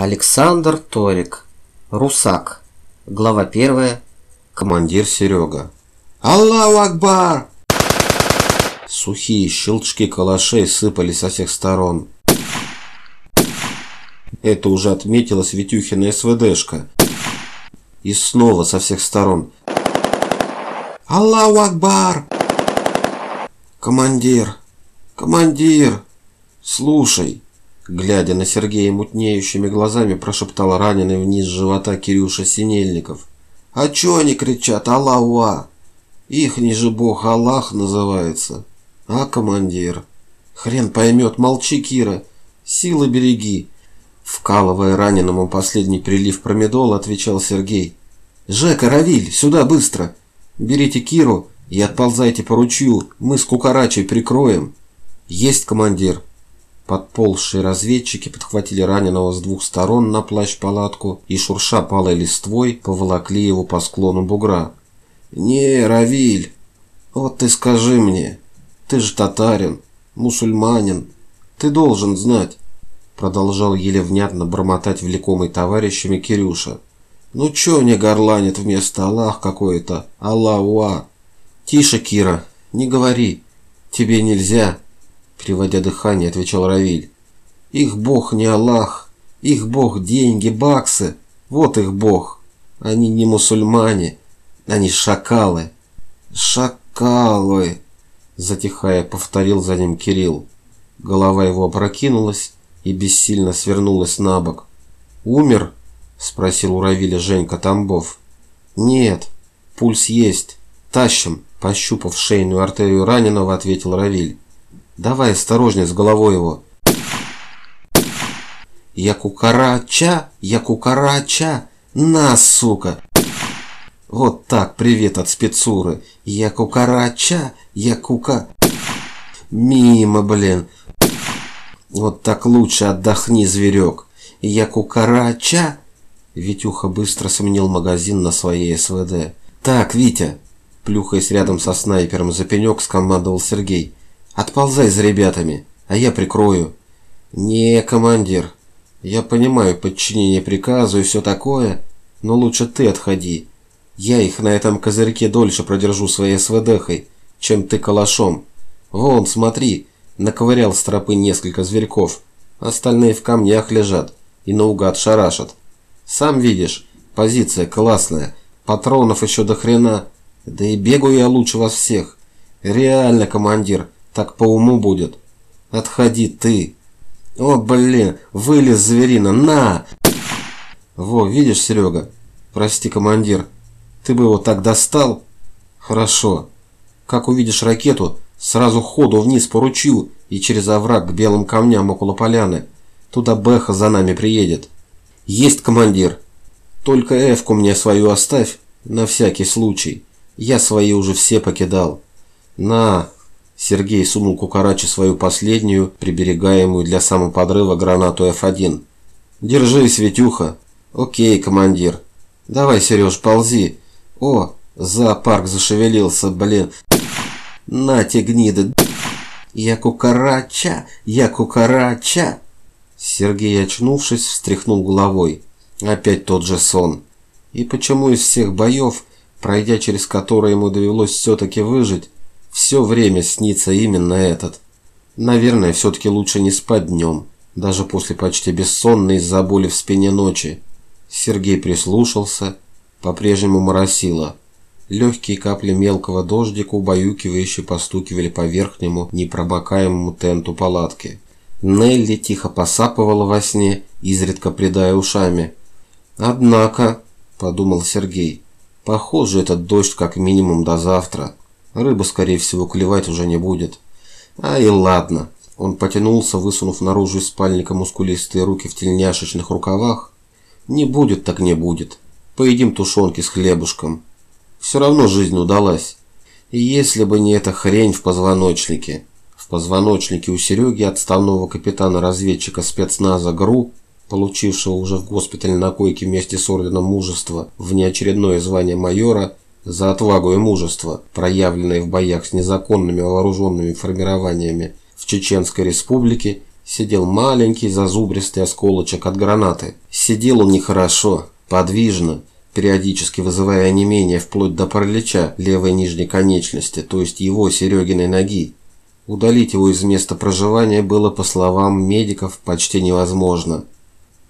Александр Торик. Русак. Глава первая. Командир Серега. Аллаху Акбар! Сухие щелчки калашей сыпались со всех сторон. Это уже отметила Светюхина СВДшка. И снова со всех сторон. Аллаху Акбар! Командир! Командир! Слушай! Глядя на Сергея мутнеющими глазами, прошептал раненый вниз живота Кирюша Синельников. «А чё они кричат? Аллахуа! Ихний же бог Аллах называется. А, командир? Хрен поймет, молчи, Кира. Силы береги!» Вкалывая раненому последний прилив промедола, отвечал Сергей. «Жека, Равиль, сюда быстро! Берите Киру и отползайте по ручью, мы с Кукарачей прикроем!» «Есть, командир!» Подползшие разведчики подхватили раненого с двух сторон на плащ-палатку и, шурша палой листвой, поволокли его по склону бугра. «Не, Равиль, вот ты скажи мне, ты же татарин, мусульманин, ты должен знать», продолжал еле внятно бормотать влекомый товарищами Кирюша. «Ну чё не горланит вместо Аллах какой-то? Аллахуа!» «Тише, Кира, не говори, тебе нельзя!» Переводя дыхание, отвечал Равиль. Их бог не Аллах, их бог деньги, баксы. Вот их бог. Они не мусульмане, они шакалы. Шакалы, затихая, повторил за ним Кирилл. Голова его опрокинулась и бессильно свернулась на бок. «Умер?» – спросил у Равиля Женька Тамбов. «Нет, пульс есть. Тащим», – пощупав шейную артерию раненого, ответил Равиль. Давай осторожнее с головой его. Я кукарача, я кукарача, на, сука. Вот так, привет от спецуры. Я кукарача, я кука... Мимо, блин. Вот так лучше отдохни, зверек. Я кукарача. Витюха быстро сменил магазин на своей СВД. Так, Витя, плюхаясь рядом со снайпером за пенек, скомандовал Сергей. Отползай за ребятами, а я прикрою. Не, командир. Я понимаю подчинение приказу и все такое, но лучше ты отходи. Я их на этом козырьке дольше продержу своей СВДхой, чем ты калашом. Вон, смотри, наковырял с тропы несколько зверьков. Остальные в камнях лежат и наугад шарашат. Сам видишь, позиция классная, патронов еще до хрена. Да и бегаю я лучше вас всех. Реально, командир, так по уму будет. Отходи ты. О, блин, вылез зверина, на! Во, видишь, Серега? Прости, командир. Ты бы его так достал? Хорошо. Как увидишь ракету, сразу ходу вниз по ручью и через овраг к белым камням около поляны. Туда Бэха за нами приедет. Есть, командир. Только эвку мне свою оставь, на всякий случай. Я свои уже все покидал. На, Сергей сунул Кукарачи свою последнюю, приберегаемую для самоподрыва гранату F1. «Держи, Светюха!» «Окей, командир!» «Давай, Сереж, ползи!» «О, зоопарк зашевелился, блин!» «Нате, гниды!» «Я Кукарача! Я Кукарача!» Сергей, очнувшись, встряхнул головой. Опять тот же сон. И почему из всех боев, пройдя через которые ему довелось все-таки выжить, все время снится именно этот. Наверное, все-таки лучше не спать днем, даже после почти бессонной из-за боли в спине ночи. Сергей прислушался, по-прежнему моросило. Легкие капли мелкого дождика убаюкивающе постукивали по верхнему, непробокаемому тенту палатки. Нелли тихо посапывала во сне, изредка придая ушами. «Однако», — подумал Сергей, — «похоже, этот дождь как минимум до завтра». Рыба, скорее всего, клевать уже не будет. А и ладно. Он потянулся, высунув наружу из спальника мускулистые руки в тельняшечных рукавах. Не будет так не будет. Поедим тушенки с хлебушком. Все равно жизнь удалась. И если бы не эта хрень в позвоночнике. В позвоночнике у Сереги отставного капитана-разведчика спецназа ГРУ, получившего уже в госпитале на койке вместе с орденом мужества внеочередное звание майора, за отвагу и мужество, проявленное в боях с незаконными вооруженными формированиями в Чеченской республике, сидел маленький зазубристый осколочек от гранаты. Сидел он нехорошо, подвижно, периодически вызывая онемение вплоть до паралича левой нижней конечности, то есть его Серегиной ноги. Удалить его из места проживания было, по словам медиков, почти невозможно,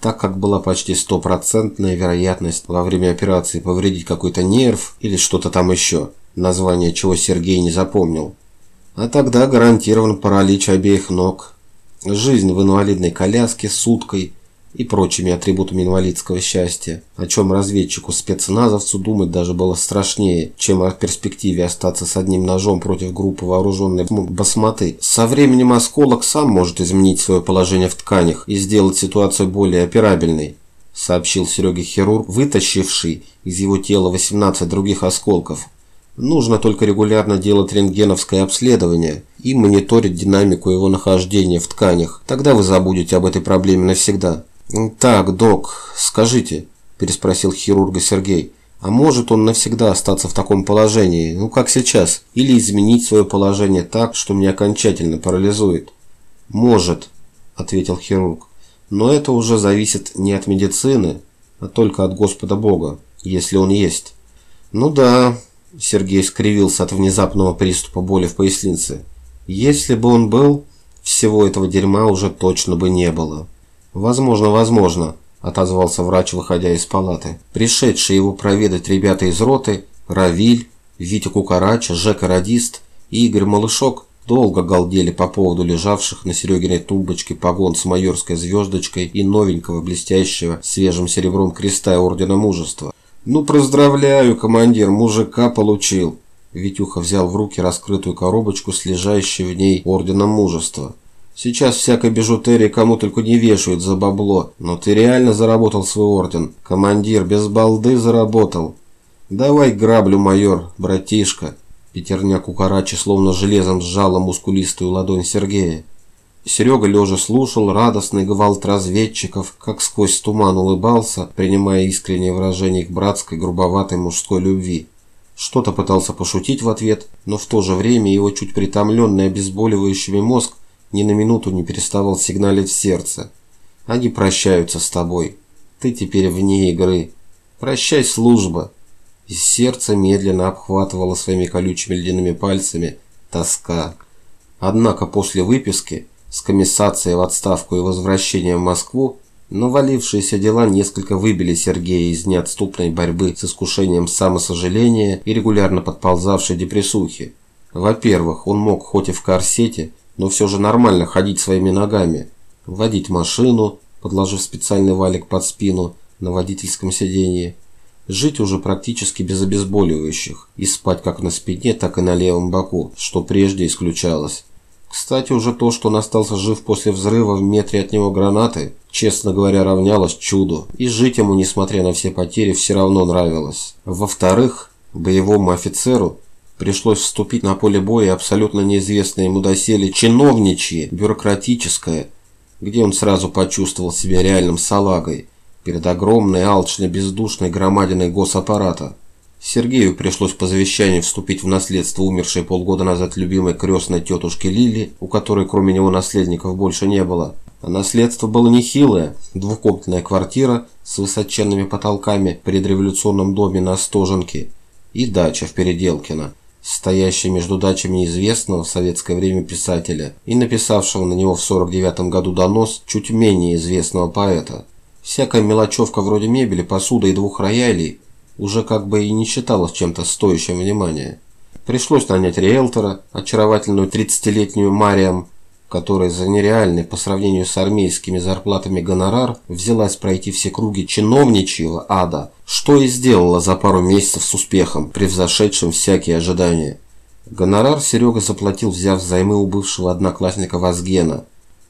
так как была почти стопроцентная вероятность во время операции повредить какой-то нерв или что-то там еще, название чего Сергей не запомнил. А тогда гарантирован паралич обеих ног, жизнь в инвалидной коляске с уткой и прочими атрибутами инвалидского счастья, о чем разведчику спецназовцу думать даже было страшнее, чем о перспективе остаться с одним ножом против группы вооруженной басматы. Со временем осколок сам может изменить свое положение в тканях и сделать ситуацию более операбельной, сообщил Сереге хирург, вытащивший из его тела 18 других осколков. Нужно только регулярно делать рентгеновское обследование и мониторить динамику его нахождения в тканях. Тогда вы забудете об этой проблеме навсегда. «Так, док, скажите», – переспросил хирурга Сергей, – «а может он навсегда остаться в таком положении, ну как сейчас, или изменить свое положение так, что меня окончательно парализует?» «Может», – ответил хирург, – «но это уже зависит не от медицины, а только от Господа Бога, если он есть». «Ну да», Сергей скривился от внезапного приступа боли в пояснице. Если бы он был, всего этого дерьма уже точно бы не было. Возможно, возможно, отозвался врач, выходя из палаты. Пришедшие его проведать ребята из роты, Равиль, Витя Кукарача, Жека Радист и Игорь Малышок долго галдели по поводу лежавших на Серегиной тумбочке погон с майорской звездочкой и новенького блестящего свежим серебром креста Ордена Мужества. «Ну, поздравляю, командир, мужика получил!» Витюха взял в руки раскрытую коробочку с лежащей в ней орденом мужества. «Сейчас всякой бижутерии кому только не вешают за бабло, но ты реально заработал свой орден. Командир, без балды заработал. Давай граблю, майор, братишка!» Пятерня Кукарачи словно железом сжала мускулистую ладонь Сергея. Серега лежа слушал радостный гвалт разведчиков, как сквозь туман улыбался, принимая искреннее выражение их братской грубоватой мужской любви. Что-то пытался пошутить в ответ, но в то же время его чуть притомленный обезболивающими мозг ни на минуту не переставал сигналить в сердце. Они прощаются с тобой. Ты теперь вне игры. Прощай, служба. Из сердца медленно обхватывала своими колючими ледяными пальцами тоска. Однако после выписки с комиссацией в отставку и возвращением в Москву, навалившиеся дела несколько выбили Сергея из неотступной борьбы с искушением самосожаления и регулярно подползавшей депрессухи. Во-первых, он мог хоть и в корсете, но все же нормально ходить своими ногами, водить машину, подложив специальный валик под спину на водительском сиденье, жить уже практически без обезболивающих и спать как на спине, так и на левом боку, что прежде исключалось. Кстати, уже то, что он остался жив после взрыва в метре от него гранаты, честно говоря, равнялось чуду. И жить ему, несмотря на все потери, все равно нравилось. Во-вторых, боевому офицеру пришлось вступить на поле боя абсолютно неизвестное ему доселе чиновничье, бюрократическое, где он сразу почувствовал себя реальным салагой перед огромной, алчной, бездушной громадиной госаппарата. Сергею пришлось по завещанию вступить в наследство умершей полгода назад любимой крестной тетушки Лили, у которой кроме него наследников больше не было. А наследство было нехилое. Двухкомнатная квартира с высоченными потолками в предреволюционном доме на Стоженке и дача в Переделкино, стоящая между дачами известного в советское время писателя и написавшего на него в 49 году донос чуть менее известного поэта. Всякая мелочевка вроде мебели, посуды и двух роялей – уже как бы и не считалось чем-то стоящим внимания. Пришлось нанять риэлтора, очаровательную 30-летнюю Мариам, которая за нереальный по сравнению с армейскими зарплатами гонорар взялась пройти все круги чиновничьего ада, что и сделала за пару месяцев с успехом, превзошедшим всякие ожидания. Гонорар Серега заплатил, взяв займы у бывшего одноклассника Вазгена,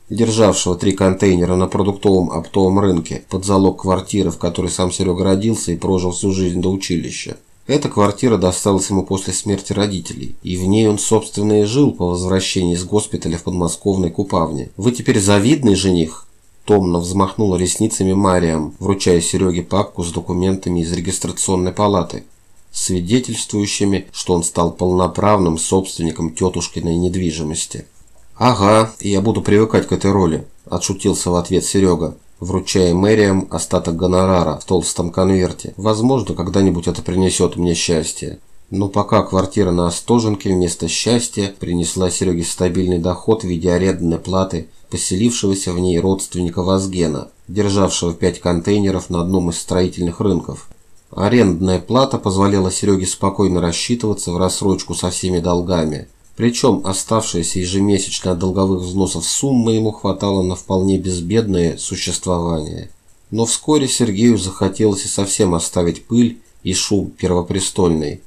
державшего три контейнера на продуктовом оптовом рынке под залог квартиры, в которой сам Серега родился и прожил всю жизнь до училища. Эта квартира досталась ему после смерти родителей, и в ней он, собственно, и жил по возвращении из госпиталя в подмосковной Купавне. «Вы теперь завидный жених?» Томно взмахнула ресницами Мариам, вручая Сереге папку с документами из регистрационной палаты, свидетельствующими, что он стал полноправным собственником тетушкиной недвижимости. «Ага, я буду привыкать к этой роли», – отшутился в ответ Серега, вручая Мэриам остаток гонорара в толстом конверте. «Возможно, когда-нибудь это принесет мне счастье». Но пока квартира на Остоженке вместо счастья принесла Сереге стабильный доход в виде арендной платы поселившегося в ней родственника Вазгена, державшего пять контейнеров на одном из строительных рынков. Арендная плата позволяла Сереге спокойно рассчитываться в рассрочку со всеми долгами. Причем оставшаяся ежемесячно от долговых взносов сумма ему хватала на вполне безбедное существование. Но вскоре Сергею захотелось и совсем оставить пыль и шум первопрестольный,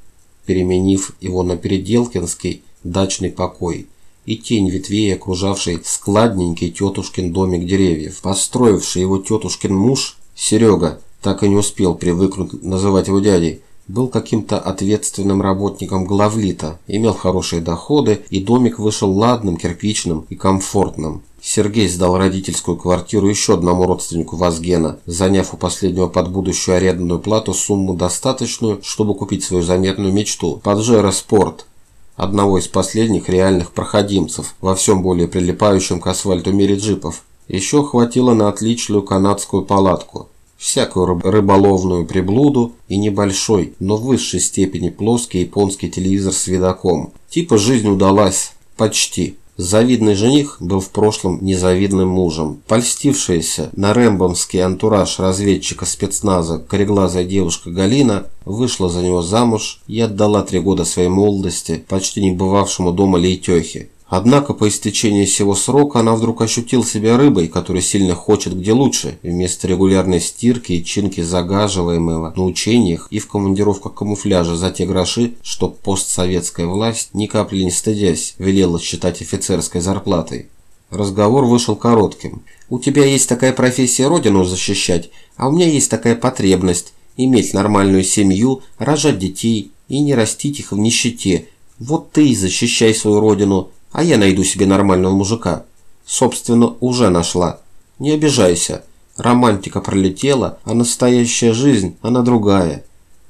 переменив его на Переделкинский дачный покой и тень ветвей, окружавшей складненький тетушкин домик деревьев. Построивший его тетушкин муж, Серега, так и не успел привыкнуть называть его дядей, был каким-то ответственным работником главлита, имел хорошие доходы, и домик вышел ладным, кирпичным и комфортным. Сергей сдал родительскую квартиру еще одному родственнику Вазгена, заняв у последнего под будущую арендную плату сумму достаточную, чтобы купить свою заметную мечту – Паджеро Спорт – одного из последних реальных проходимцев во всем более прилипающем к асфальту мире джипов. Еще хватило на отличную канадскую палатку, всякую рыболовную приблуду и небольшой, но в высшей степени плоский японский телевизор с видоком. Типа жизнь удалась. Почти. Завидный жених был в прошлом незавидным мужем. Польстившаяся на рэмбомский антураж разведчика спецназа кореглазая девушка Галина вышла за него замуж и отдала три года своей молодости почти не бывавшему дома Лейтехе. Однако по истечении всего срока она вдруг ощутила себя рыбой, которая сильно хочет где лучше, вместо регулярной стирки и чинки загаживаемого на учениях и в командировках камуфляжа за те гроши, что постсоветская власть, ни капли не стыдясь, велела считать офицерской зарплатой. Разговор вышел коротким. «У тебя есть такая профессия родину защищать, а у меня есть такая потребность – иметь нормальную семью, рожать детей и не растить их в нищете. Вот ты и защищай свою родину, а я найду себе нормального мужика. Собственно, уже нашла. Не обижайся. Романтика пролетела, а настоящая жизнь, она другая.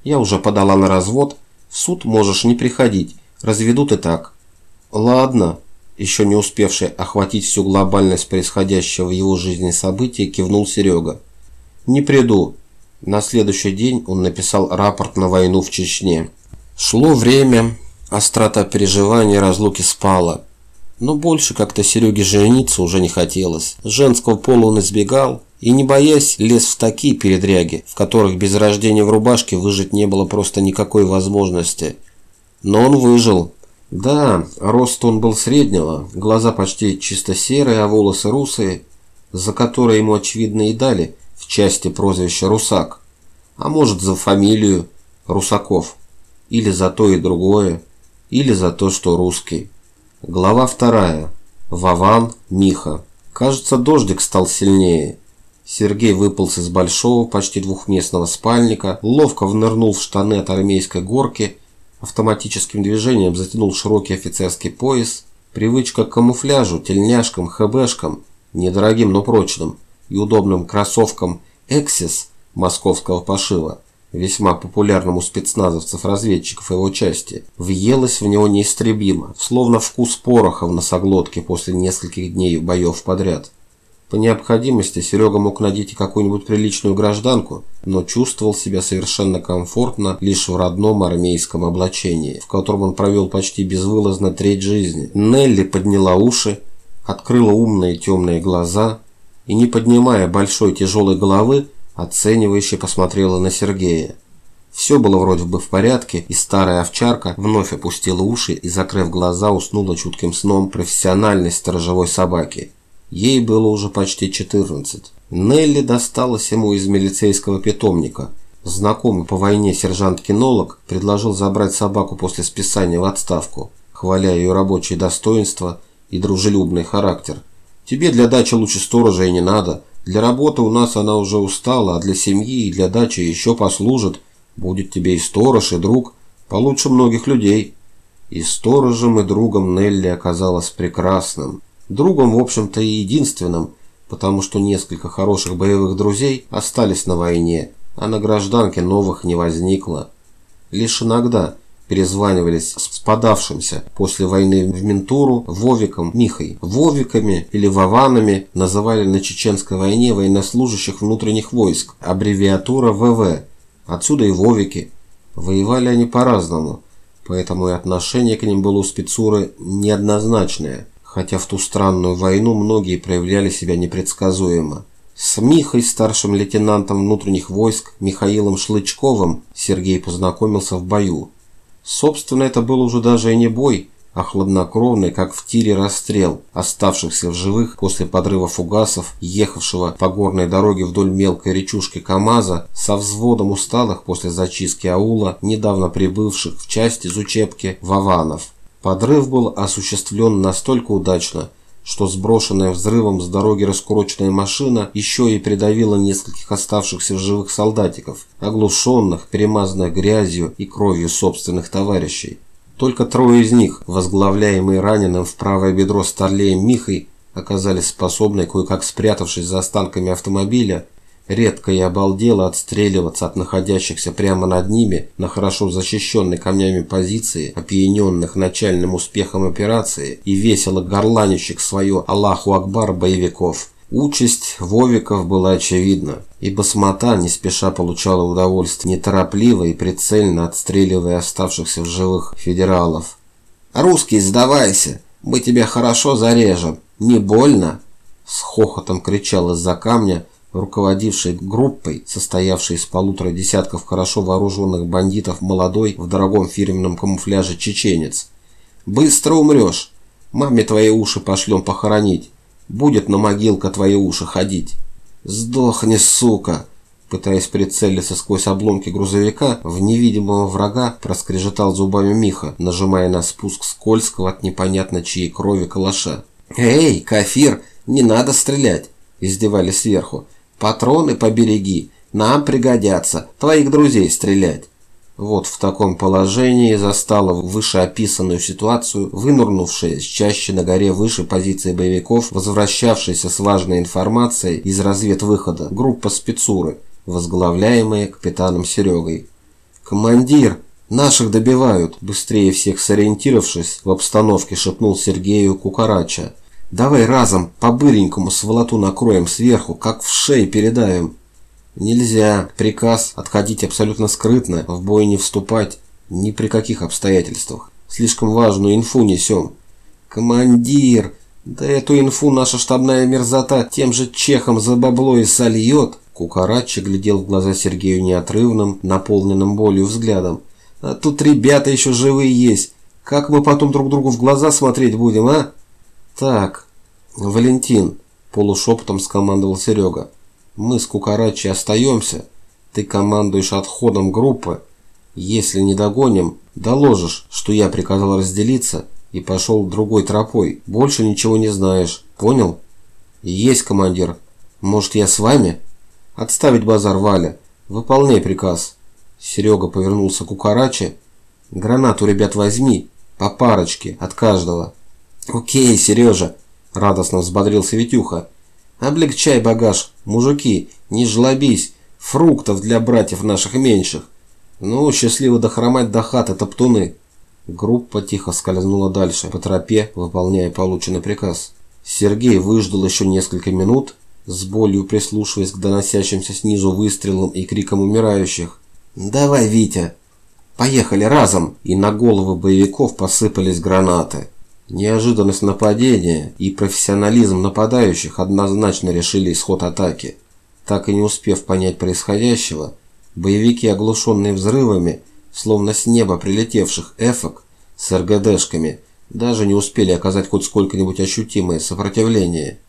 Я уже подала на развод. В суд можешь не приходить. Разведут и так. Ладно. Еще не успевший охватить всю глобальность происходящего в его жизни события, кивнул Серега. Не приду. На следующий день он написал рапорт на войну в Чечне. Шло время, острота переживания разлуки спала. Но больше как-то Сереге жениться уже не хотелось. Женского пола он избегал и, не боясь, лез в такие передряги, в которых без рождения в рубашке выжить не было просто никакой возможности. Но он выжил. Да, рост он был среднего, глаза почти чисто серые, а волосы русые, за которые ему очевидно и дали в части прозвища Русак. А может за фамилию Русаков. Или за то и другое. Или за то, что русский. Глава вторая. Вован, Миха. Кажется, дождик стал сильнее. Сергей выполз из большого, почти двухместного спальника, ловко внырнул в штаны от армейской горки, автоматическим движением затянул широкий офицерский пояс. Привычка к камуфляжу, тельняшкам, хэбэшкам, недорогим, но прочным и удобным кроссовкам «Эксис» московского пошива весьма популярному спецназовцев-разведчиков его части, въелась в него неистребимо, словно вкус пороха в носоглотке после нескольких дней боев подряд. По необходимости Серега мог надеть какую-нибудь приличную гражданку, но чувствовал себя совершенно комфортно лишь в родном армейском облачении, в котором он провел почти безвылазно треть жизни. Нелли подняла уши, открыла умные темные глаза и, не поднимая большой тяжелой головы, оценивающе посмотрела на Сергея. Все было вроде бы в порядке, и старая овчарка вновь опустила уши и, закрыв глаза, уснула чутким сном профессиональной сторожевой собаки. Ей было уже почти 14. Нелли досталась ему из милицейского питомника. Знакомый по войне сержант-кинолог предложил забрать собаку после списания в отставку, хваля ее рабочие достоинства и дружелюбный характер. «Тебе для дачи лучше сторожа и не надо», для работы у нас она уже устала, а для семьи и для дачи еще послужит. Будет тебе и сторож, и друг, получше многих людей. И сторожем, и другом Нелли оказалась прекрасным. Другом, в общем-то, и единственным, потому что несколько хороших боевых друзей остались на войне, а на гражданке новых не возникло. Лишь иногда, перезванивались с подавшимся после войны в ментуру Вовиком Михой. Вовиками или Вованами называли на чеченской войне военнослужащих внутренних войск, аббревиатура ВВ. Отсюда и Вовики. Воевали они по-разному, поэтому и отношение к ним было у спецуры неоднозначное, хотя в ту странную войну многие проявляли себя непредсказуемо. С Михой, старшим лейтенантом внутренних войск Михаилом Шлычковым, Сергей познакомился в бою. Собственно, это был уже даже и не бой, а хладнокровный, как в тире расстрел, оставшихся в живых после подрыва фугасов, ехавшего по горной дороге вдоль мелкой речушки КамАЗа, со взводом усталых после зачистки аула, недавно прибывших в часть из учебки Вованов. Подрыв был осуществлен настолько удачно, что сброшенная взрывом с дороги раскуроченная машина еще и придавила нескольких оставшихся живых солдатиков, оглушенных, перемазанных грязью и кровью собственных товарищей. Только трое из них, возглавляемые раненым в правое бедро старлеем Михой, оказались способны, кое-как спрятавшись за останками автомобиля, редко и обалдело отстреливаться от находящихся прямо над ними на хорошо защищенной камнями позиции, опьяненных начальным успехом операции и весело горланищих свое Аллаху Акбар боевиков. Участь Вовиков была очевидна, ибо смота не спеша получала удовольствие, неторопливо и прицельно отстреливая оставшихся в живых федералов. «Русский, сдавайся! Мы тебя хорошо зарежем! Не больно?» С хохотом кричал из-за камня руководивший группой, состоявшей из полутора десятков хорошо вооруженных бандитов молодой в дорогом фирменном камуфляже чеченец. «Быстро умрешь! Маме твои уши пошлем похоронить. Будет на могилка твои уши ходить. Сдохни, сука!» Пытаясь прицелиться сквозь обломки грузовика, в невидимого врага проскрежетал зубами Миха, нажимая на спуск скользкого от непонятно чьей крови калаша. «Эй, Кафир, не надо стрелять!» – издевались сверху. Патроны побереги, нам пригодятся, твоих друзей стрелять. Вот в таком положении застала вышеописанную ситуацию вынурнувшая с чаще на горе выше позиции боевиков, возвращавшаяся с важной информацией из разведвыхода группа спецуры, возглавляемая капитаном Серегой. «Командир, наших добивают!» Быстрее всех сориентировавшись в обстановке, шепнул Сергею Кукарача. Давай разом по-быренькому сволоту накроем сверху, как в шее передавим. Нельзя. Приказ отходить абсолютно скрытно, в бой не вступать. Ни при каких обстоятельствах. Слишком важную инфу несем. Командир, да эту инфу наша штабная мерзота тем же чехом за бабло и сольет. Кукарачи глядел в глаза Сергею неотрывным, наполненным болью взглядом. А тут ребята еще живые есть. Как мы потом друг другу в глаза смотреть будем, а? «Так, Валентин», – полушепотом скомандовал Серега, – «мы с Кукарачи остаемся, ты командуешь отходом группы. Если не догоним, доложишь, что я приказал разделиться и пошел другой тропой. Больше ничего не знаешь. Понял?» «Есть, командир. Может, я с вами?» «Отставить базар, Валя. Выполняй приказ». Серега повернулся к Кукарачи. «Гранату, ребят, возьми. По парочке, от каждого». «Окей, Сережа!» – радостно взбодрился Витюха. «Облегчай багаж, мужики, не жлобись, фруктов для братьев наших меньших. Ну, счастливо дохромать до хаты, топтуны!» Группа тихо скользнула дальше, по тропе, выполняя полученный приказ. Сергей выждал еще несколько минут, с болью прислушиваясь к доносящимся снизу выстрелам и крикам умирающих. «Давай, Витя! Поехали разом!» И на головы боевиков посыпались гранаты. Неожиданность нападения и профессионализм нападающих однозначно решили исход атаки. Так и не успев понять происходящего, боевики, оглушенные взрывами, словно с неба прилетевших эфок с РГДшками, даже не успели оказать хоть сколько-нибудь ощутимое сопротивление.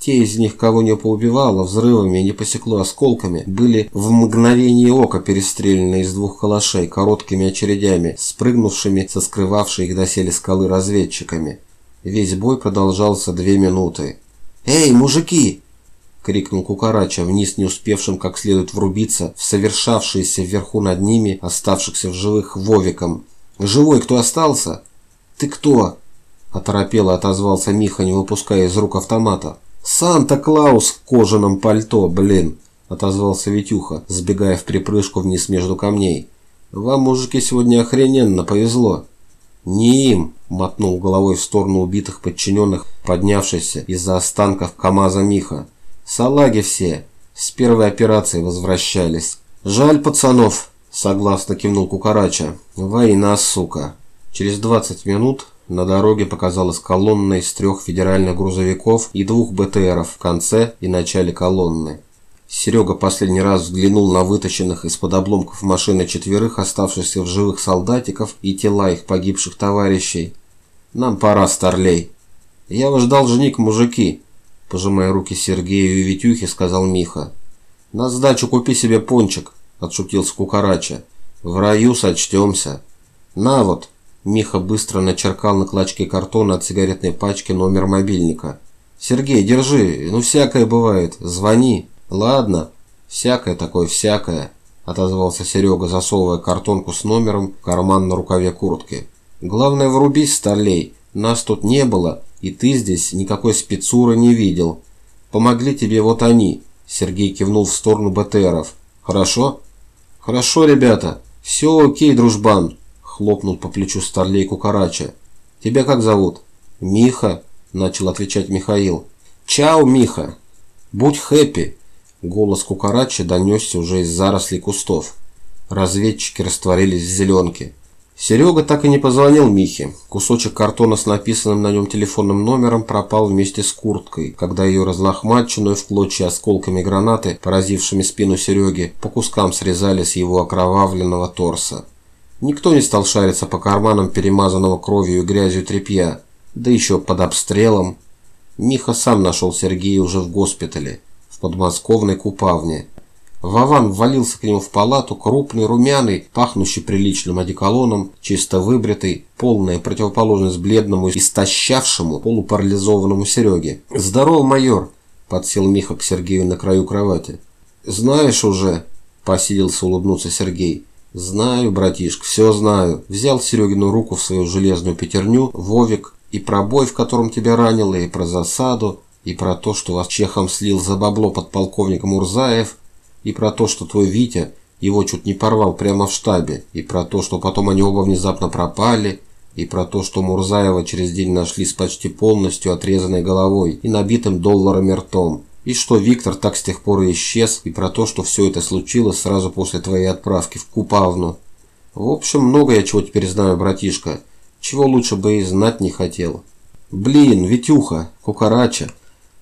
Те из них, кого не поубивало взрывами и не посекло осколками, были в мгновение ока перестреляны из двух калашей короткими очередями, спрыгнувшими со скрывавшей их доселе скалы разведчиками. Весь бой продолжался две минуты. «Эй, мужики!» — крикнул Кукарача, вниз не успевшим как следует врубиться в совершавшиеся вверху над ними, оставшихся в живых Вовиком. «Живой кто остался?» «Ты кто?» — оторопело отозвался Миха, не выпуская из рук автомата. «Санта-Клаус в кожаном пальто, блин!» – отозвался Витюха, сбегая в припрыжку вниз между камней. Вам, мужики, сегодня охрененно повезло. Не им, мотнул головой в сторону убитых подчиненных, поднявшийся из-за останков КамАЗа Миха. Салаги все, с первой операции возвращались. Жаль пацанов, согласно кивнул Кукарача. Война, сука. Через 20 минут на дороге показалась колонна из трех федеральных грузовиков и двух БТРов в конце и начале колонны. Серега последний раз взглянул на вытащенных из-под обломков машины четверых оставшихся в живых солдатиков и тела их погибших товарищей. «Нам пора, старлей!» «Я ваш должник, мужики!» Пожимая руки Сергею и Витюхе, сказал Миха. «На сдачу купи себе пончик!» Отшутился Кукарача. «В раю сочтемся!» «На вот!» Миха быстро начеркал на клочке картона от сигаретной пачки номер мобильника. «Сергей, держи, ну всякое бывает, звони». «Ладно, всякое такое, всякое», – отозвался Серега, засовывая картонку с номером в карман на рукаве куртки. «Главное, врубись, старлей, нас тут не было, и ты здесь никакой спецуры не видел. Помогли тебе вот они», – Сергей кивнул в сторону БТРов. «Хорошо?» «Хорошо, ребята, все окей, дружбан», – хлопнул по плечу старлей Кукарача. «Тебя как зовут?» «Миха», – начал отвечать Михаил. «Чао, Миха! Будь хэппи!» Голос кукарача донесся уже из зарослей кустов. Разведчики растворились в зеленке. Серега так и не позвонил Михе. Кусочек картона с написанным на нем телефонным номером пропал вместе с курткой, когда ее разлохмаченную в клочья осколками гранаты, поразившими спину Сереги, по кускам срезали с его окровавленного торса. Никто не стал шариться по карманам перемазанного кровью и грязью тряпья, да еще под обстрелом. Миха сам нашел Сергея уже в госпитале подмосковной купавне. Вован ввалился к нему в палату, крупный, румяный, пахнущий приличным одеколоном, чисто выбритый, полная противоположность бледному, истощавшему, полупарализованному Сереге. «Здорово, майор!» – подсел Миха к Сергею на краю кровати. «Знаешь уже?» – посиделся улыбнуться Сергей. «Знаю, братишка, все знаю». Взял Серегину руку в свою железную пятерню, Вовик, и про бой, в котором тебя ранило, и про засаду, и про то, что вас чехом слил за бабло подполковник Мурзаев, и про то, что твой Витя его чуть не порвал прямо в штабе, и про то, что потом они оба внезапно пропали, и про то, что Мурзаева через день нашли с почти полностью отрезанной головой и набитым долларами ртом, и что Виктор так с тех пор и исчез, и про то, что все это случилось сразу после твоей отправки в Купавну. В общем, много я чего теперь знаю, братишка, чего лучше бы и знать не хотел. Блин, Витюха, Кукарача,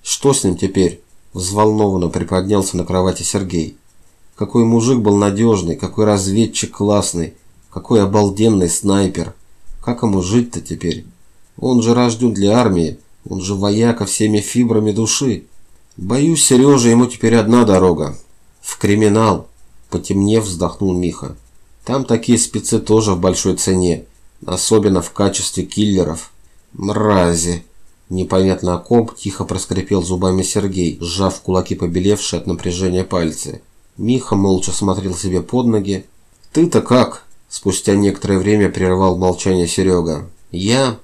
что с ним теперь? Взволнованно приподнялся на кровати Сергей. Какой мужик был надежный, какой разведчик классный, какой обалденный снайпер. Как ему жить-то теперь? Он же рожден для армии, он же вояка всеми фибрами души. Боюсь, Сережа, ему теперь одна дорога. В криминал. Потемнев, вздохнул Миха. Там такие спецы тоже в большой цене, особенно в качестве киллеров. Мрази. Непонятно о ком тихо проскрипел зубами Сергей, сжав кулаки побелевшие от напряжения пальцы. Миха молча смотрел себе под ноги. «Ты-то как?» Спустя некоторое время прервал молчание Серега. «Я?»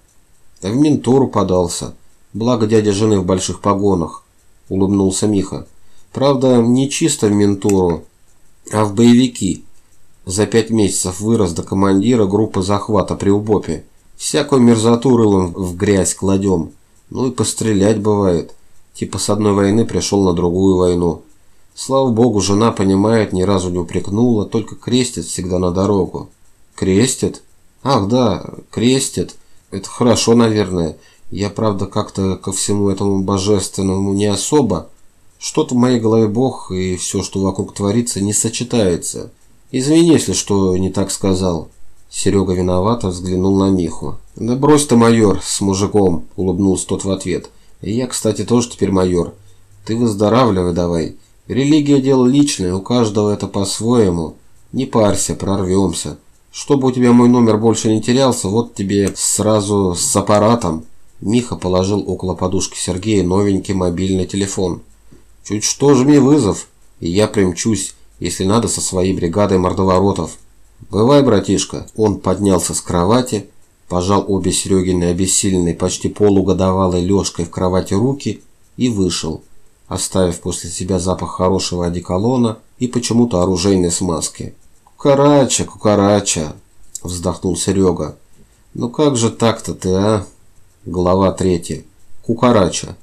«В ментуру подался. Благо дядя жены в больших погонах», — улыбнулся Миха. «Правда, не чисто в ментуру, а в боевики. За пять месяцев вырос до командира группы захвата при УБОПе. Всякую мерзоту рылом в грязь кладем. Ну и пострелять бывает. Типа с одной войны пришел на другую войну. Слава богу, жена понимает, ни разу не упрекнула, только крестит всегда на дорогу. Крестит? Ах, да, крестит. Это хорошо, наверное. Я, правда, как-то ко всему этому божественному не особо. Что-то в моей голове Бог и все, что вокруг творится, не сочетается. Извини, если что не так сказал. Серега виновато взглянул на Миху. «Да брось ты, майор, с мужиком!» – улыбнулся тот в ответ. «Я, кстати, тоже теперь майор. Ты выздоравливай давай. Религия – дело личное, у каждого это по-своему. Не парься, прорвемся. Чтобы у тебя мой номер больше не терялся, вот тебе сразу с аппаратом». Миха положил около подушки Сергея новенький мобильный телефон. «Чуть что, жми вызов, и я примчусь, если надо, со своей бригадой мордоворотов». «Бывай, братишка!» Он поднялся с кровати, пожал обе Серегины обессиленной, почти полугодовалой лёжкой в кровати руки и вышел, оставив после себя запах хорошего одеколона и почему-то оружейной смазки. Кукарача, кукарача, вздохнул Серега. Ну как же так-то ты, а? Глава третья. Кукарача.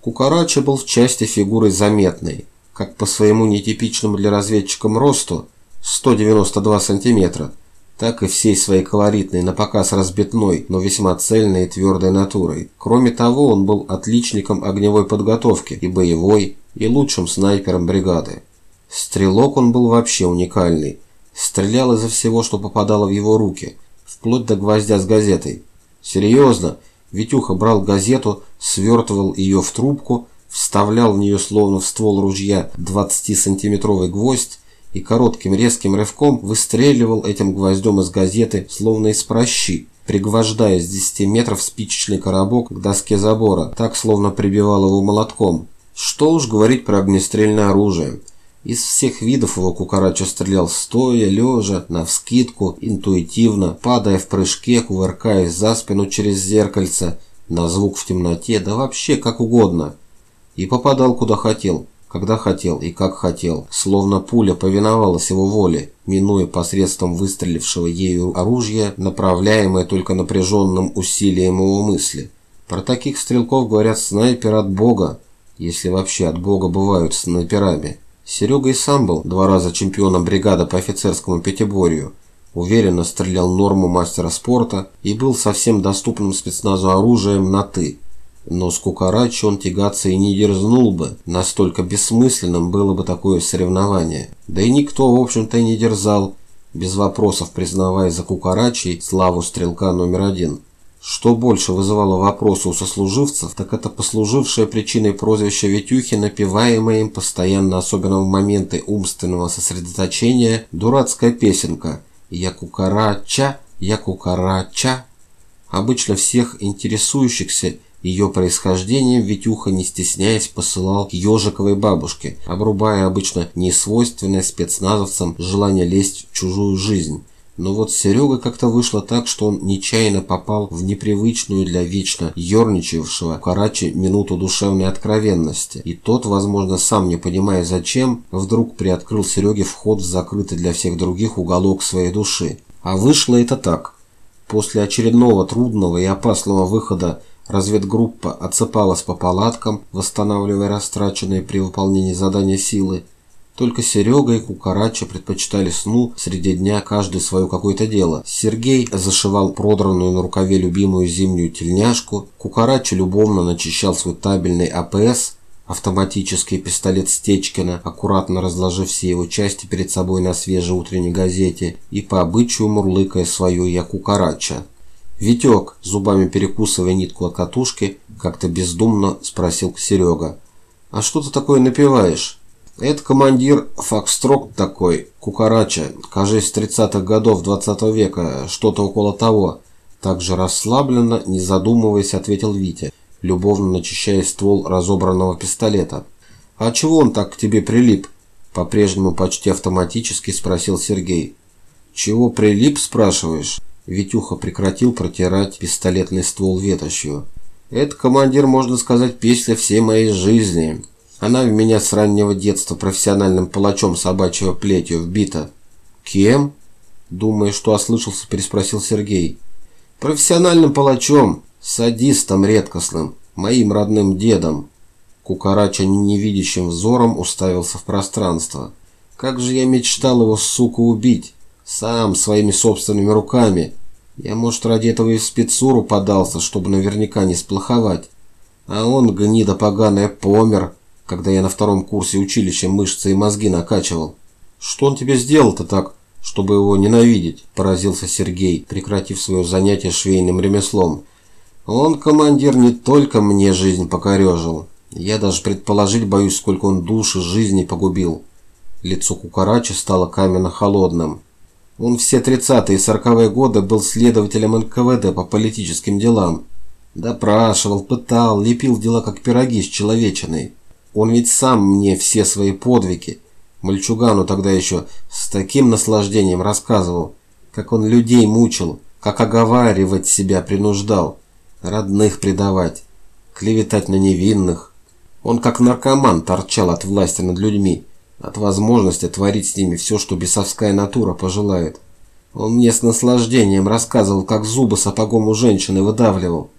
Кукарача был в части фигурой заметной, как по своему нетипичному для разведчикам росту 192 сантиметра, так и всей своей колоритной, напоказ разбитной, но весьма цельной и твердой натурой. Кроме того, он был отличником огневой подготовки и боевой, и лучшим снайпером бригады. Стрелок он был вообще уникальный. Стрелял изо всего, что попадало в его руки, вплоть до гвоздя с газетой. Серьезно, Витюха брал газету, свертывал ее в трубку, вставлял в нее словно в ствол ружья 20-сантиметровый гвоздь и коротким резким рывком выстреливал этим гвоздем из газеты, словно из прощи, пригвождая с 10 метров спичечный коробок к доске забора, так словно прибивал его молотком. Что уж говорить про огнестрельное оружие. Из всех видов его Кукарача стрелял стоя, лежа, навскидку, интуитивно, падая в прыжке, кувыркаясь за спину через зеркальце, на звук в темноте, да вообще как угодно. И попадал куда хотел, когда хотел и как хотел, словно пуля повиновалась его воле, минуя посредством выстрелившего ею оружия, направляемое только напряженным усилием его мысли. Про таких стрелков говорят снайпер от бога, если вообще от бога бывают снайперами. Серега и сам был два раза чемпионом бригады по офицерскому пятиборью, уверенно стрелял норму мастера спорта и был совсем доступным спецназу оружием на «ты». Но с Кукарачи он тягаться и не дерзнул бы, настолько бессмысленным было бы такое соревнование. Да и никто, в общем-то, и не дерзал, без вопросов признавая за Кукарачи славу стрелка номер один. Что больше вызывало вопросы у сослуживцев, так это послужившая причиной прозвища Витюхи, напеваемая им постоянно, особенно в моменты умственного сосредоточения, дурацкая песенка «Я кукарача, я кукарача». Обычно всех интересующихся ее происхождением Витюха, не стесняясь, посылал к ежиковой бабушке, обрубая обычно несвойственное спецназовцам желание лезть в чужую жизнь. Но вот с Серегой как-то вышло так, что он нечаянно попал в непривычную для вечно ерничавшего Карачи минуту душевной откровенности. И тот, возможно, сам не понимая зачем, вдруг приоткрыл Сереге вход в закрытый для всех других уголок своей души. А вышло это так. После очередного трудного и опасного выхода разведгруппа отсыпалась по палаткам, восстанавливая растраченные при выполнении задания силы, только Серега и Кукарача предпочитали сну среди дня каждый свое какое-то дело. Сергей зашивал продранную на рукаве любимую зимнюю тельняшку, Кукарача любовно начищал свой табельный АПС, автоматический пистолет Стечкина, аккуратно разложив все его части перед собой на свежей утренней газете и по обычаю мурлыкая свою «Я Кукарача». «Витек», зубами перекусывая нитку от катушки, как-то бездумно спросил Серега. «А что ты такое напиваешь?» Это командир Фокстрок такой, кукарача, кажись, 30-х годов 20 -го века, что-то около того. Так же расслабленно, не задумываясь, ответил Витя, любовно начищая ствол разобранного пистолета. «А чего он так к тебе прилип?» По-прежнему почти автоматически спросил Сергей. «Чего прилип, спрашиваешь?» Витюха прекратил протирать пистолетный ствол ветошью. «Это, командир, можно сказать, песня всей моей жизни». Она в меня с раннего детства профессиональным палачом собачьего плетью вбита. Кем? Думая, что ослышался, переспросил Сергей. Профессиональным палачом, садистом редкостным, моим родным дедом. Кукарача невидящим взором уставился в пространство. Как же я мечтал его, сука, убить. Сам, своими собственными руками. Я, может, ради этого и в спецуру подался, чтобы наверняка не сплоховать. А он, гнида поганая, помер когда я на втором курсе училища мышцы и мозги накачивал. Что он тебе сделал-то так, чтобы его ненавидеть?» – поразился Сергей, прекратив свое занятие швейным ремеслом. «Он, командир, не только мне жизнь покорежил. Я даже предположить боюсь, сколько он души жизни погубил». Лицо Кукарача стало каменно-холодным. Он все 30-е и 40-е годы был следователем НКВД по политическим делам. Допрашивал, пытал, лепил дела как пироги с человечиной. Он ведь сам мне все свои подвиги, мальчугану тогда еще, с таким наслаждением рассказывал, как он людей мучил, как оговаривать себя принуждал, родных предавать, клеветать на невинных. Он как наркоман торчал от власти над людьми, от возможности творить с ними все, что бесовская натура пожелает. Он мне с наслаждением рассказывал, как зубы сапогом у женщины выдавливал,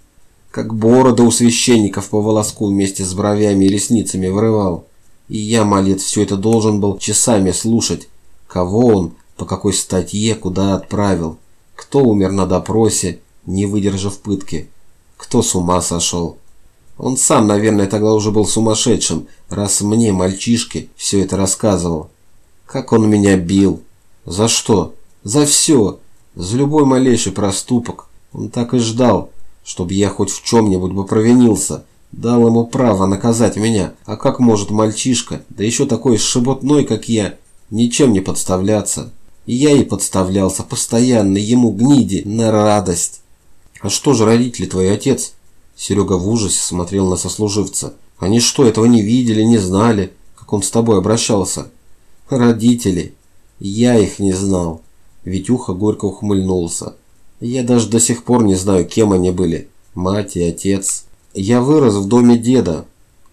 как борода у священников по волоску вместе с бровями и ресницами вырывал. И я, малец, все это должен был часами слушать, кого он, по какой статье, куда отправил, кто умер на допросе, не выдержав пытки, кто с ума сошел. Он сам, наверное, тогда уже был сумасшедшим, раз мне, мальчишке, все это рассказывал. Как он меня бил. За что? За все. За любой малейший проступок. Он так и ждал, чтобы я хоть в чем-нибудь бы провинился. Дал ему право наказать меня. А как может мальчишка, да еще такой шебутной, как я, ничем не подставляться? И я и подставлялся постоянно ему гниди на радость. А что же родители твой отец? Серега в ужасе смотрел на сослуживца. Они что, этого не видели, не знали, как он с тобой обращался? Родители. Я их не знал. Витюха горько ухмыльнулся. Я даже до сих пор не знаю, кем они были. Мать и отец. Я вырос в доме деда.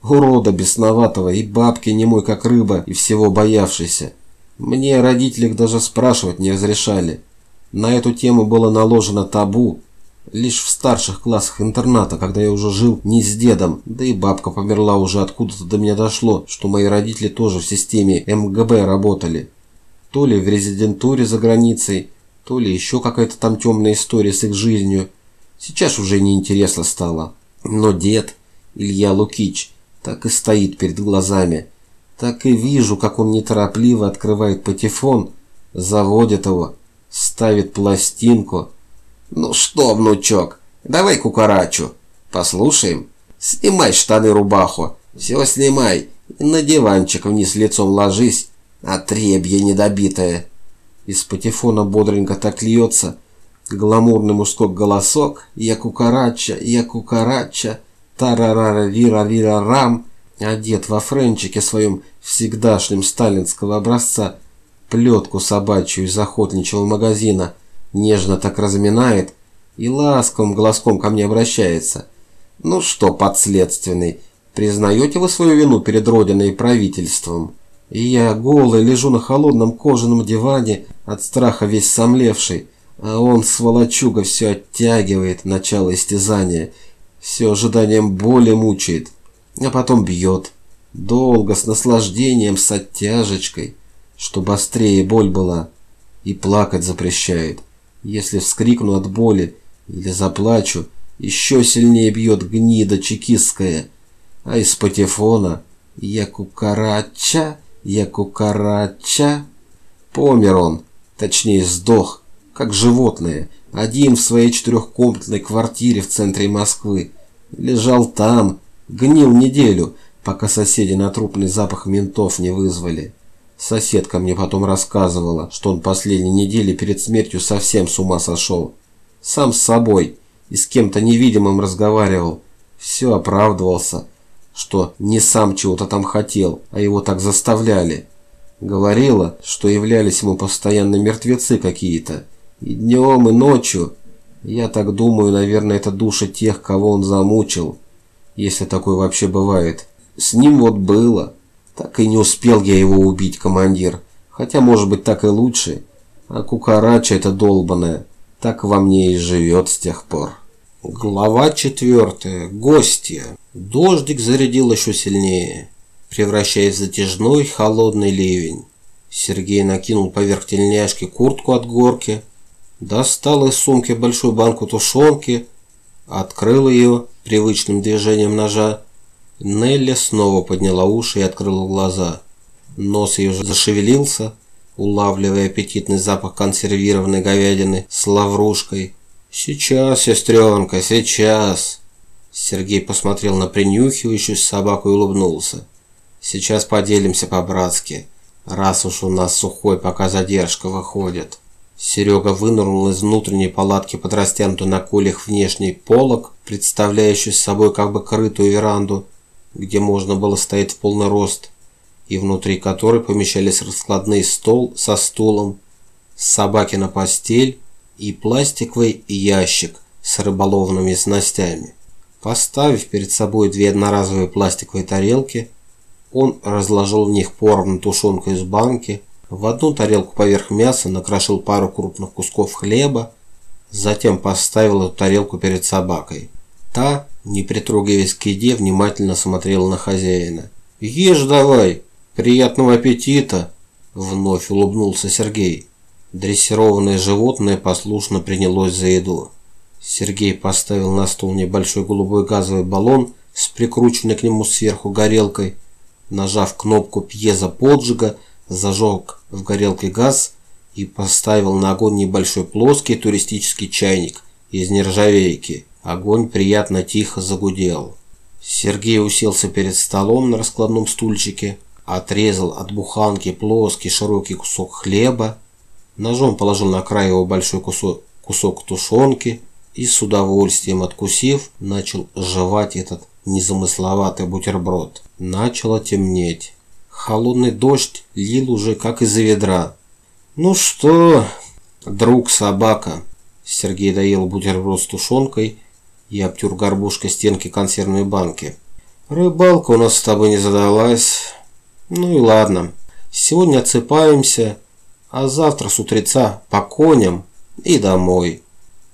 Урода бесноватого и бабки немой как рыба и всего боявшийся. Мне родители даже спрашивать не разрешали. На эту тему было наложено табу, Лишь в старших классах интерната, когда я уже жил не с дедом, да и бабка померла уже откуда-то до меня дошло, что мои родители тоже в системе МГБ работали. То ли в резидентуре за границей, то ли еще какая-то там темная история с их жизнью. Сейчас уже неинтересно стало. Но дед, Илья Лукич, так и стоит перед глазами. Так и вижу, как он неторопливо открывает патефон, заводит его, ставит пластинку – «Ну что, внучок, давай кукарачу. Послушаем. Снимай штаны-рубаху. Все снимай. И на диванчик вниз лицом ложись. Отребье недобитое». Из патефона бодренько так льется гламурный мужской голосок «Я кукарача, я кукарача, тарарара-вира-вира-рам», одет во френчике своем всегдашнем сталинского образца, плетку собачью из охотничьего магазина – нежно так разминает и ласковым глазком ко мне обращается. «Ну что, подследственный, признаете вы свою вину перед Родиной и правительством?» И я голый лежу на холодном кожаном диване, от страха весь сомлевший, а он, сволочуга, все оттягивает начало истязания, все ожиданием боли мучает, а потом бьет. Долго, с наслаждением, с оттяжечкой, чтобы острее боль была, и плакать запрещает. Если вскрикну от боли или заплачу, еще сильнее бьет гнида чекистская. А из патефона «Я кукарача, я кукарача». Помер он, точнее сдох, как животное, один в своей четырехкомнатной квартире в центре Москвы. Лежал там, гнил неделю, пока соседи на трупный запах ментов не вызвали. Соседка мне потом рассказывала, что он последние недели перед смертью совсем с ума сошел. Сам с собой и с кем-то невидимым разговаривал. Все оправдывался, что не сам чего-то там хотел, а его так заставляли. Говорила, что являлись ему постоянно мертвецы какие-то. И днем, и ночью. Я так думаю, наверное, это души тех, кого он замучил. Если такое вообще бывает. С ним вот было. Так и не успел я его убить, командир. Хотя, может быть, так и лучше. А кукарача это долбаная. Так во мне и живет с тех пор. Глава четвертая. Гостья. Дождик зарядил еще сильнее, превращаясь в затяжной холодный ливень. Сергей накинул поверх тельняшки куртку от горки, достал из сумки большую банку тушенки, открыл ее привычным движением ножа Нелли снова подняла уши и открыла глаза. Нос ее зашевелился, улавливая аппетитный запах консервированной говядины с лаврушкой. «Сейчас, сестренка, сейчас!» Сергей посмотрел на принюхивающуюся собаку и улыбнулся. «Сейчас поделимся по-братски, раз уж у нас сухой, пока задержка выходит». Серега вынырнул из внутренней палатки под растянутый на колях внешний полог, представляющий собой как бы крытую веранду, где можно было стоять в полный рост, и внутри которой помещались раскладный стол со стулом, собаки на постель и пластиковый ящик с рыболовными снастями. Поставив перед собой две одноразовые пластиковые тарелки, Он разложил в них поровну тушенку из банки, в одну тарелку поверх мяса накрошил пару крупных кусков хлеба, затем поставил эту тарелку перед собакой. Та, не притрогиваясь к еде, внимательно смотрела на хозяина. «Ешь давай! Приятного аппетита!» Вновь улыбнулся Сергей. Дрессированное животное послушно принялось за еду. Сергей поставил на стол небольшой голубой газовый баллон с прикрученной к нему сверху горелкой. Нажав кнопку пьезоподжига, зажег в горелке газ и поставил на огонь небольшой плоский туристический чайник из нержавейки. Огонь приятно тихо загудел. Сергей уселся перед столом на раскладном стульчике, отрезал от буханки плоский широкий кусок хлеба, ножом положил на край его большой кусок, кусок тушенки и с удовольствием откусив, начал жевать этот незамысловатый бутерброд. Начало темнеть. Холодный дождь лил уже как из ведра. «Ну что, друг собака?» Сергей доел бутерброд с тушенкой и обтер горбушкой стенки консервной банки. Рыбалка у нас с тобой не задалась. Ну и ладно. Сегодня отсыпаемся, а завтра с утреца по коням и домой.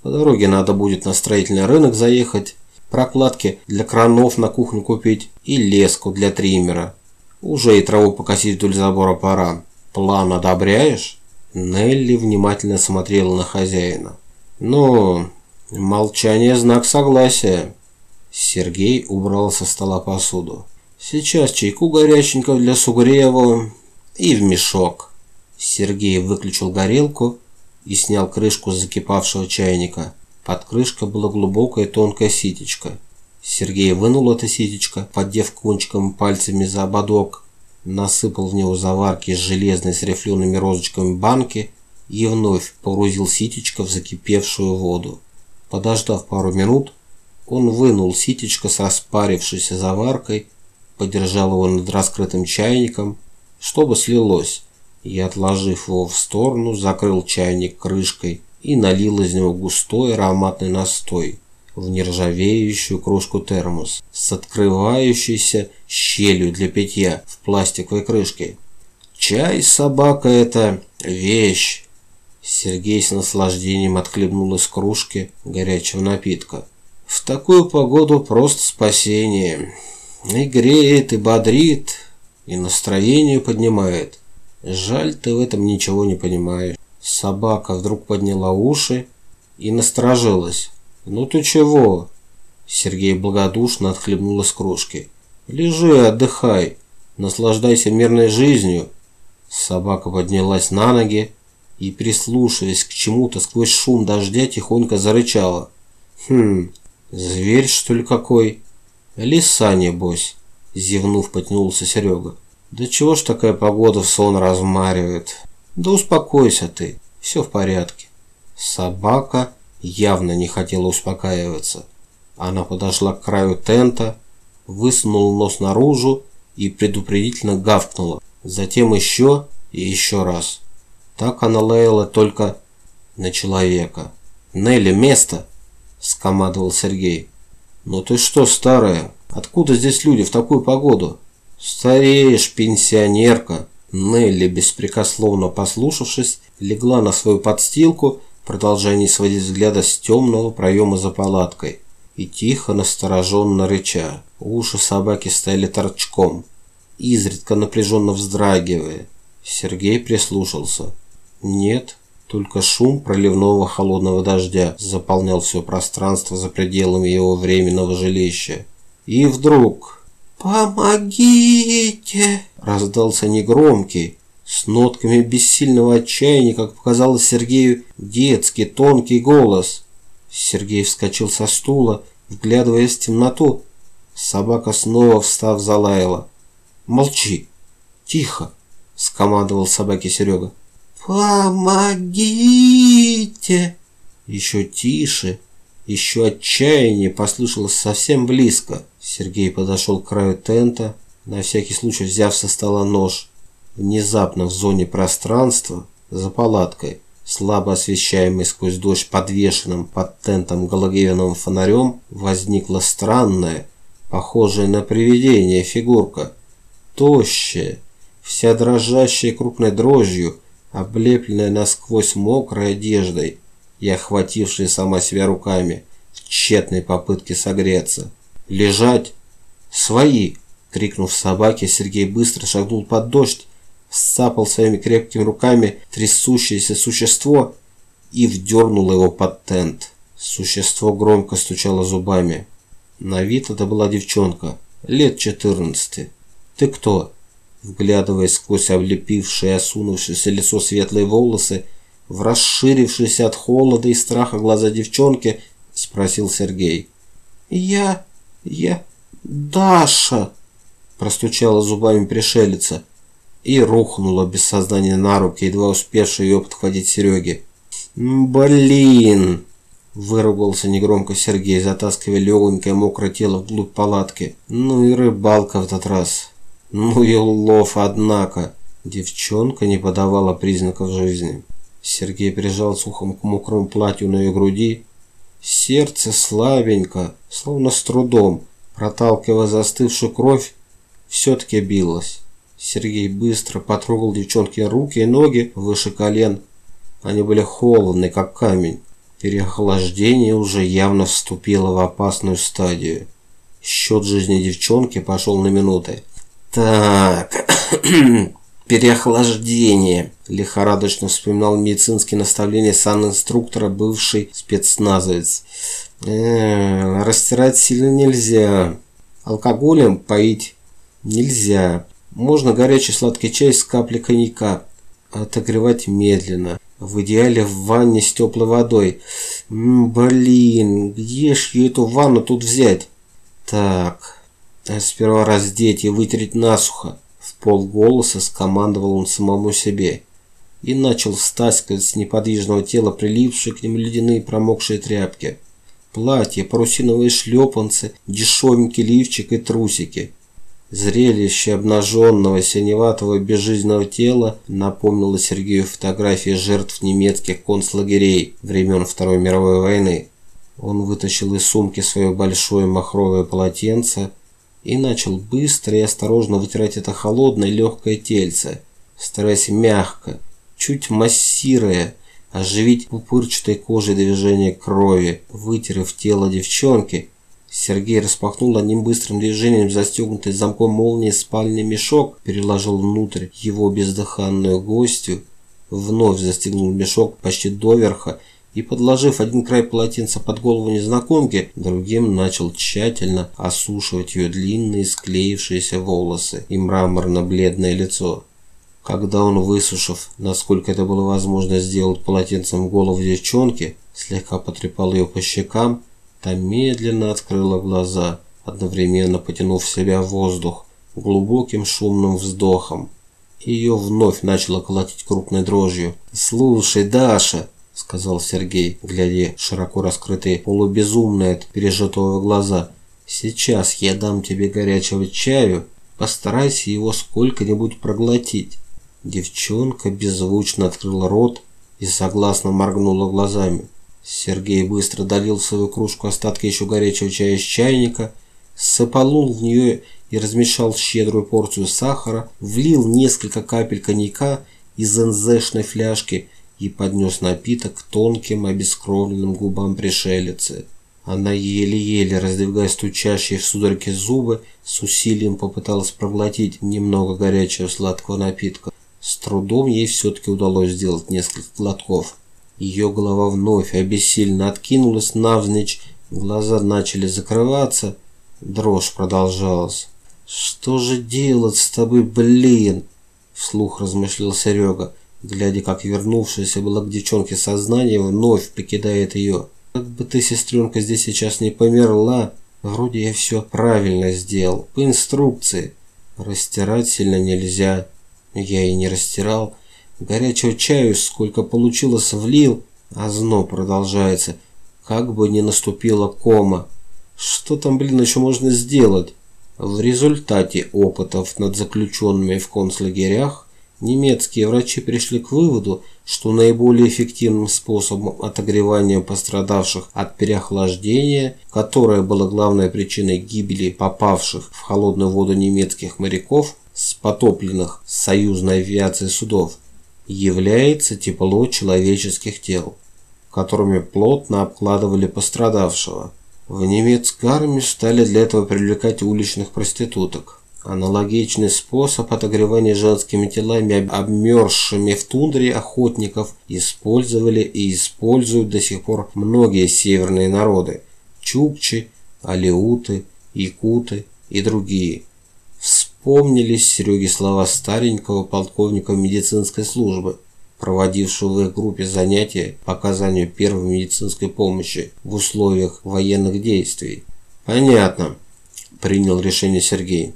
По дороге надо будет на строительный рынок заехать, прокладки для кранов на кухню купить и леску для триммера. Уже и траву покосить вдоль забора пора. План одобряешь? Нелли внимательно смотрела на хозяина. Ну, Молчание – знак согласия. Сергей убрал со стола посуду. Сейчас чайку горяченького для Сугреева и в мешок. Сергей выключил горелку и снял крышку с закипавшего чайника. Под крышкой была глубокая тонкая ситечка. Сергей вынул это ситечко, поддев кончиком пальцами за ободок, насыпал в него заварки из железной с рифлеными розочками банки и вновь погрузил ситечко в закипевшую воду. Подождав пару минут, он вынул ситечко с распарившейся заваркой, подержал его над раскрытым чайником, чтобы слилось, и, отложив его в сторону, закрыл чайник крышкой и налил из него густой ароматный настой в нержавеющую кружку термос с открывающейся щелью для питья в пластиковой крышке. Чай, собака, это вещь. Сергей с наслаждением отхлебнул из кружки горячего напитка. В такую погоду просто спасение. И греет, и бодрит, и настроение поднимает. Жаль, ты в этом ничего не понимаешь. Собака вдруг подняла уши и насторожилась. «Ну ты чего?» Сергей благодушно отхлебнул из кружки. «Лежи, отдыхай, наслаждайся мирной жизнью». Собака поднялась на ноги и, прислушиваясь к чему-то сквозь шум дождя, тихонько зарычала. «Хм, зверь, что ли, какой?» «Лиса, небось», — зевнув, потянулся Серега. «Да чего ж такая погода в сон размаривает?» «Да успокойся ты, все в порядке». Собака явно не хотела успокаиваться. Она подошла к краю тента, высунула нос наружу и предупредительно гавкнула. Затем еще и еще раз. Так она лаяла только на человека. «Нелли, место!» – скомандовал Сергей. «Ну ты что, старая? Откуда здесь люди в такую погоду?» «Стареешь, пенсионерка!» Нелли, беспрекословно послушавшись, легла на свою подстилку, продолжая не сводить взгляда с темного проема за палаткой, и тихо, настороженно рыча. Уши собаки стояли торчком, изредка напряженно вздрагивая. Сергей прислушался. Нет, только шум проливного холодного дождя заполнял все пространство за пределами его временного жилища. И вдруг «Помогите!» раздался негромкий, с нотками бессильного отчаяния, как показалось Сергею, детский тонкий голос. Сергей вскочил со стула, вглядываясь в темноту. Собака снова встав залаяла. «Молчи! Тихо!» – скомандовал собаке Серега. «Помогите!» Еще тише, еще отчаяние послышалось совсем близко. Сергей подошел к краю тента, на всякий случай взяв со стола нож. Внезапно в зоне пространства, за палаткой, слабо освещаемой сквозь дождь подвешенным под тентом галогеновым фонарем, возникла странная, похожая на привидение фигурка. тощая, вся дрожащая крупной дрожью, облепленная насквозь мокрой одеждой и охватившая сама себя руками в тщетной попытке согреться. «Лежать! Свои!» — крикнув собаке, Сергей быстро шагнул под дождь, сцапал своими крепкими руками трясущееся существо и вдернул его под тент. Существо громко стучало зубами. На вид это была девчонка, лет 14. «Ты кто?» Вглядываясь сквозь облепившие осунувшееся лицо светлые волосы, в расширившиеся от холода и страха глаза девчонки, спросил Сергей. «Я... я... Даша!» Простучала зубами пришелица и рухнула без сознания на руки, едва успевший ее подхватить Сереге. «Блин!» – выругался негромко Сергей, затаскивая легонькое мокрое тело вглубь палатки. «Ну и рыбалка в этот раз. Ну и улов, однако!» Девчонка не подавала признаков жизни. Сергей прижал ухом к мокрому платью на ее груди. Сердце слабенько, словно с трудом, проталкивая застывшую кровь, все-таки билось. Сергей быстро потрогал девчонке руки и ноги выше колен. Они были холодны, как камень. Переохлаждение уже явно вступило в опасную стадию. Счет жизни девчонки пошел на минуты. Так, переохлаждение. Лихорадочно вспоминал медицинские наставления сан-инструктора бывший спецназовец. Э, растирать сильно нельзя. Алкоголем поить нельзя. Можно горячий сладкий чай с каплей коньяка. Отогревать медленно. В идеале в ванне с теплой водой. М -м, блин, где ж ее эту ванну тут взять? Так, сперва раздеть и вытереть насухо. Полголоса скомандовал он самому себе и начал стаскивать с неподвижного тела прилипшие к нему ледяные промокшие тряпки. Платье, парусиновые шлепанцы, дешевенький лифчик и трусики. Зрелище обнаженного синеватого безжизненного тела напомнило Сергею фотографии жертв немецких концлагерей времен Второй мировой войны. Он вытащил из сумки свое большое махровое полотенце и начал быстро и осторожно вытирать это холодное легкое тельце, стараясь мягко, чуть массируя, оживить пупырчатой кожей движение крови, вытерев тело девчонки. Сергей распахнул одним быстрым движением застегнутый замком молнии спальный мешок, переложил внутрь его бездыханную гостью, вновь застегнул мешок почти доверха и, подложив один край полотенца под голову незнакомки, другим начал тщательно осушивать ее длинные склеившиеся волосы и мраморно-бледное лицо. Когда он, высушив, насколько это было возможно сделать полотенцем голову девчонки, слегка потрепал ее по щекам, та медленно открыла глаза, одновременно потянув в себя воздух глубоким шумным вздохом. Ее вновь начало колотить крупной дрожью. «Слушай, Даша!» – сказал Сергей, глядя широко раскрытые, полубезумные от пережитого глаза. «Сейчас я дам тебе горячего чаю, постарайся его сколько-нибудь проглотить». Девчонка беззвучно открыла рот и согласно моргнула глазами. Сергей быстро долил в свою кружку остатки еще горячего чая из чайника, сыпанул в нее и размешал щедрую порцию сахара, влил несколько капель коньяка из НЗшной фляжки и поднес напиток к тонким обескровленным губам пришелицы. Она еле-еле, раздвигая стучащие в судороге зубы, с усилием попыталась проглотить немного горячего сладкого напитка. С трудом ей все-таки удалось сделать несколько глотков. Ее голова вновь обессильно откинулась навзничь, глаза начали закрываться, дрожь продолжалась. «Что же делать с тобой, блин?» Вслух размышлял Серега, глядя, как вернувшееся было к девчонке сознание вновь покидает ее. «Как бы ты, сестренка, здесь сейчас не померла, вроде я все правильно сделал, по инструкции. Растирать сильно нельзя, я и не растирал. Горячего чаю сколько получилось влил, а зно продолжается. Как бы ни наступила кома. Что там, блин, еще можно сделать? В результате опытов над заключенными в концлагерях немецкие врачи пришли к выводу, что наиболее эффективным способом отогревания пострадавших от переохлаждения, которое было главной причиной гибели попавших в холодную воду немецких моряков, с потопленных союзной авиацией судов является тепло человеческих тел, которыми плотно обкладывали пострадавшего. В немецкой армии стали для этого привлекать уличных проституток. Аналогичный способ отогревания женскими телами, обмерзшими в тундре охотников, использовали и используют до сих пор многие северные народы – чукчи, алеуты, якуты и другие. Вспомнились Сереге слова старенького полковника медицинской службы, проводившего в их группе занятия по оказанию первой медицинской помощи в условиях военных действий. «Понятно», – принял решение Сергей.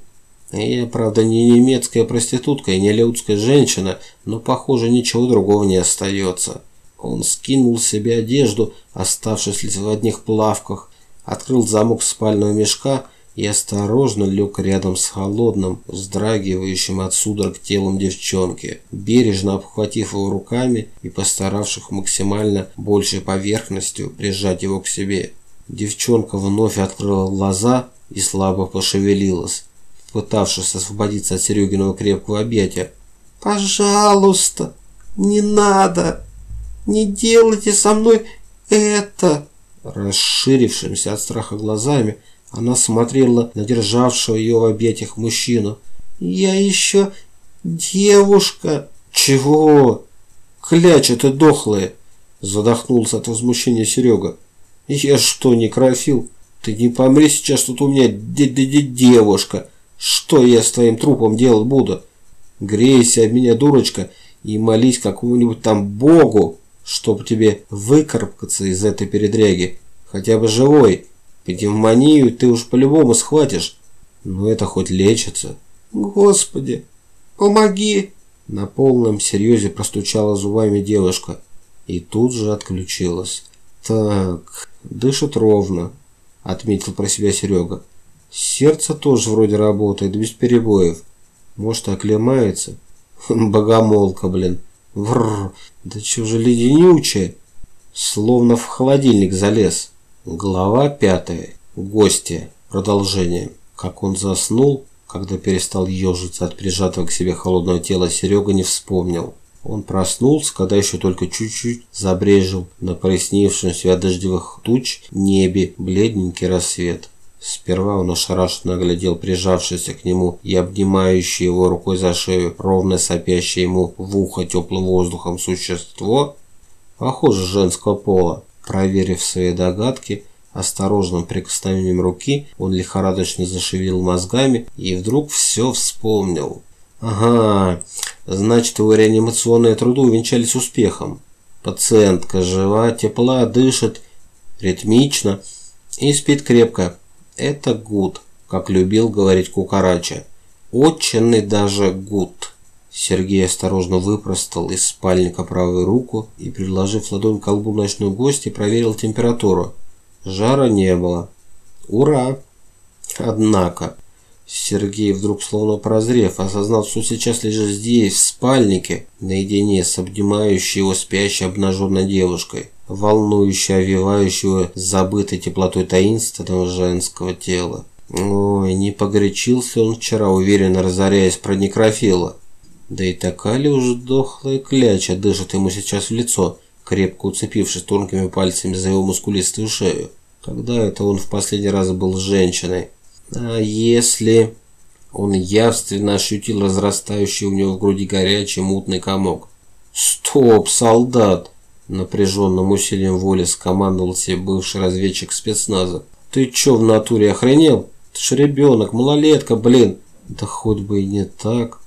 Я, правда, не немецкая проститутка и не людская женщина, но, похоже, ничего другого не остается. Он скинул с себя одежду, оставшись лишь в одних плавках, открыл замок спального мешка и осторожно лег рядом с холодным, вздрагивающим от судорог телом девчонки, бережно обхватив его руками и постаравших максимально большей поверхностью прижать его к себе. Девчонка вновь открыла глаза и слабо пошевелилась пытавшись освободиться от Серегиного крепкого объятия. «Пожалуйста, не надо! Не делайте со мной это!» Расширившимся от страха глазами, она смотрела на державшего ее в объятиях мужчину. «Я еще девушка!» «Чего? Кляча ты дохлая!» Задохнулся от возмущения Серега. «Я что, некрофил? Ты не помри сейчас, тут у меня д -д -д девушка!» Что я с твоим трупом делать буду? Грейся об меня, дурочка, и молись какому-нибудь там богу, чтоб тебе выкарабкаться из этой передряги. Хотя бы живой. Пневмонию ты уж по-любому схватишь. Но это хоть лечится. Господи, помоги! На полном серьезе простучала зубами девушка и тут же отключилась. Так, дышит ровно, отметил про себя Серега. Сердце тоже вроде работает, без перебоев. Может, оклемается? Богомолка, блин. Вррр, да чё же леденючая? Словно в холодильник залез. Глава пятая. Гости. Продолжение. Как он заснул, когда перестал ежиться от прижатого к себе холодного тела, Серега не вспомнил. Он проснулся, когда еще только чуть-чуть забрежил на прояснившемся от дождевых туч небе бледненький рассвет. Сперва он ошарашенно оглядел прижавшийся к нему и обнимающий его рукой за шею, ровно сопящее ему в ухо теплым воздухом существо, похоже, женского пола. Проверив свои догадки, осторожным прикосновением руки он лихорадочно зашевелил мозгами и вдруг все вспомнил. Ага, значит его реанимационные труды увенчались успехом. Пациентка жива, тепла, дышит, ритмично и спит крепко. Это гуд, как любил говорить Кукарача. И даже гуд. Сергей осторожно выпростал из спальника правую руку и, приложив ладонь к колбу ночной гости, проверил температуру. Жара не было. Ура! Однако, Сергей вдруг словно прозрев, осознал, что сейчас лежит здесь, в спальнике, наедине с обнимающей его спящей обнаженной девушкой волнующе овивающего забытой теплотой таинственного женского тела. Ой, не погорячился он вчера, уверенно разоряясь про некрофила. Да и такая ли уж дохлая кляча дышит ему сейчас в лицо, крепко уцепившись тонкими пальцами за его мускулистую шею. Когда это он в последний раз был женщиной? А если... Он явственно ощутил разрастающий у него в груди горячий мутный комок. «Стоп, солдат!» Напряженным усилием воли скомандовал себе бывший разведчик спецназа. «Ты чё в натуре охренел? Ты ж ребенок, малолетка, блин!» «Да хоть бы и не так.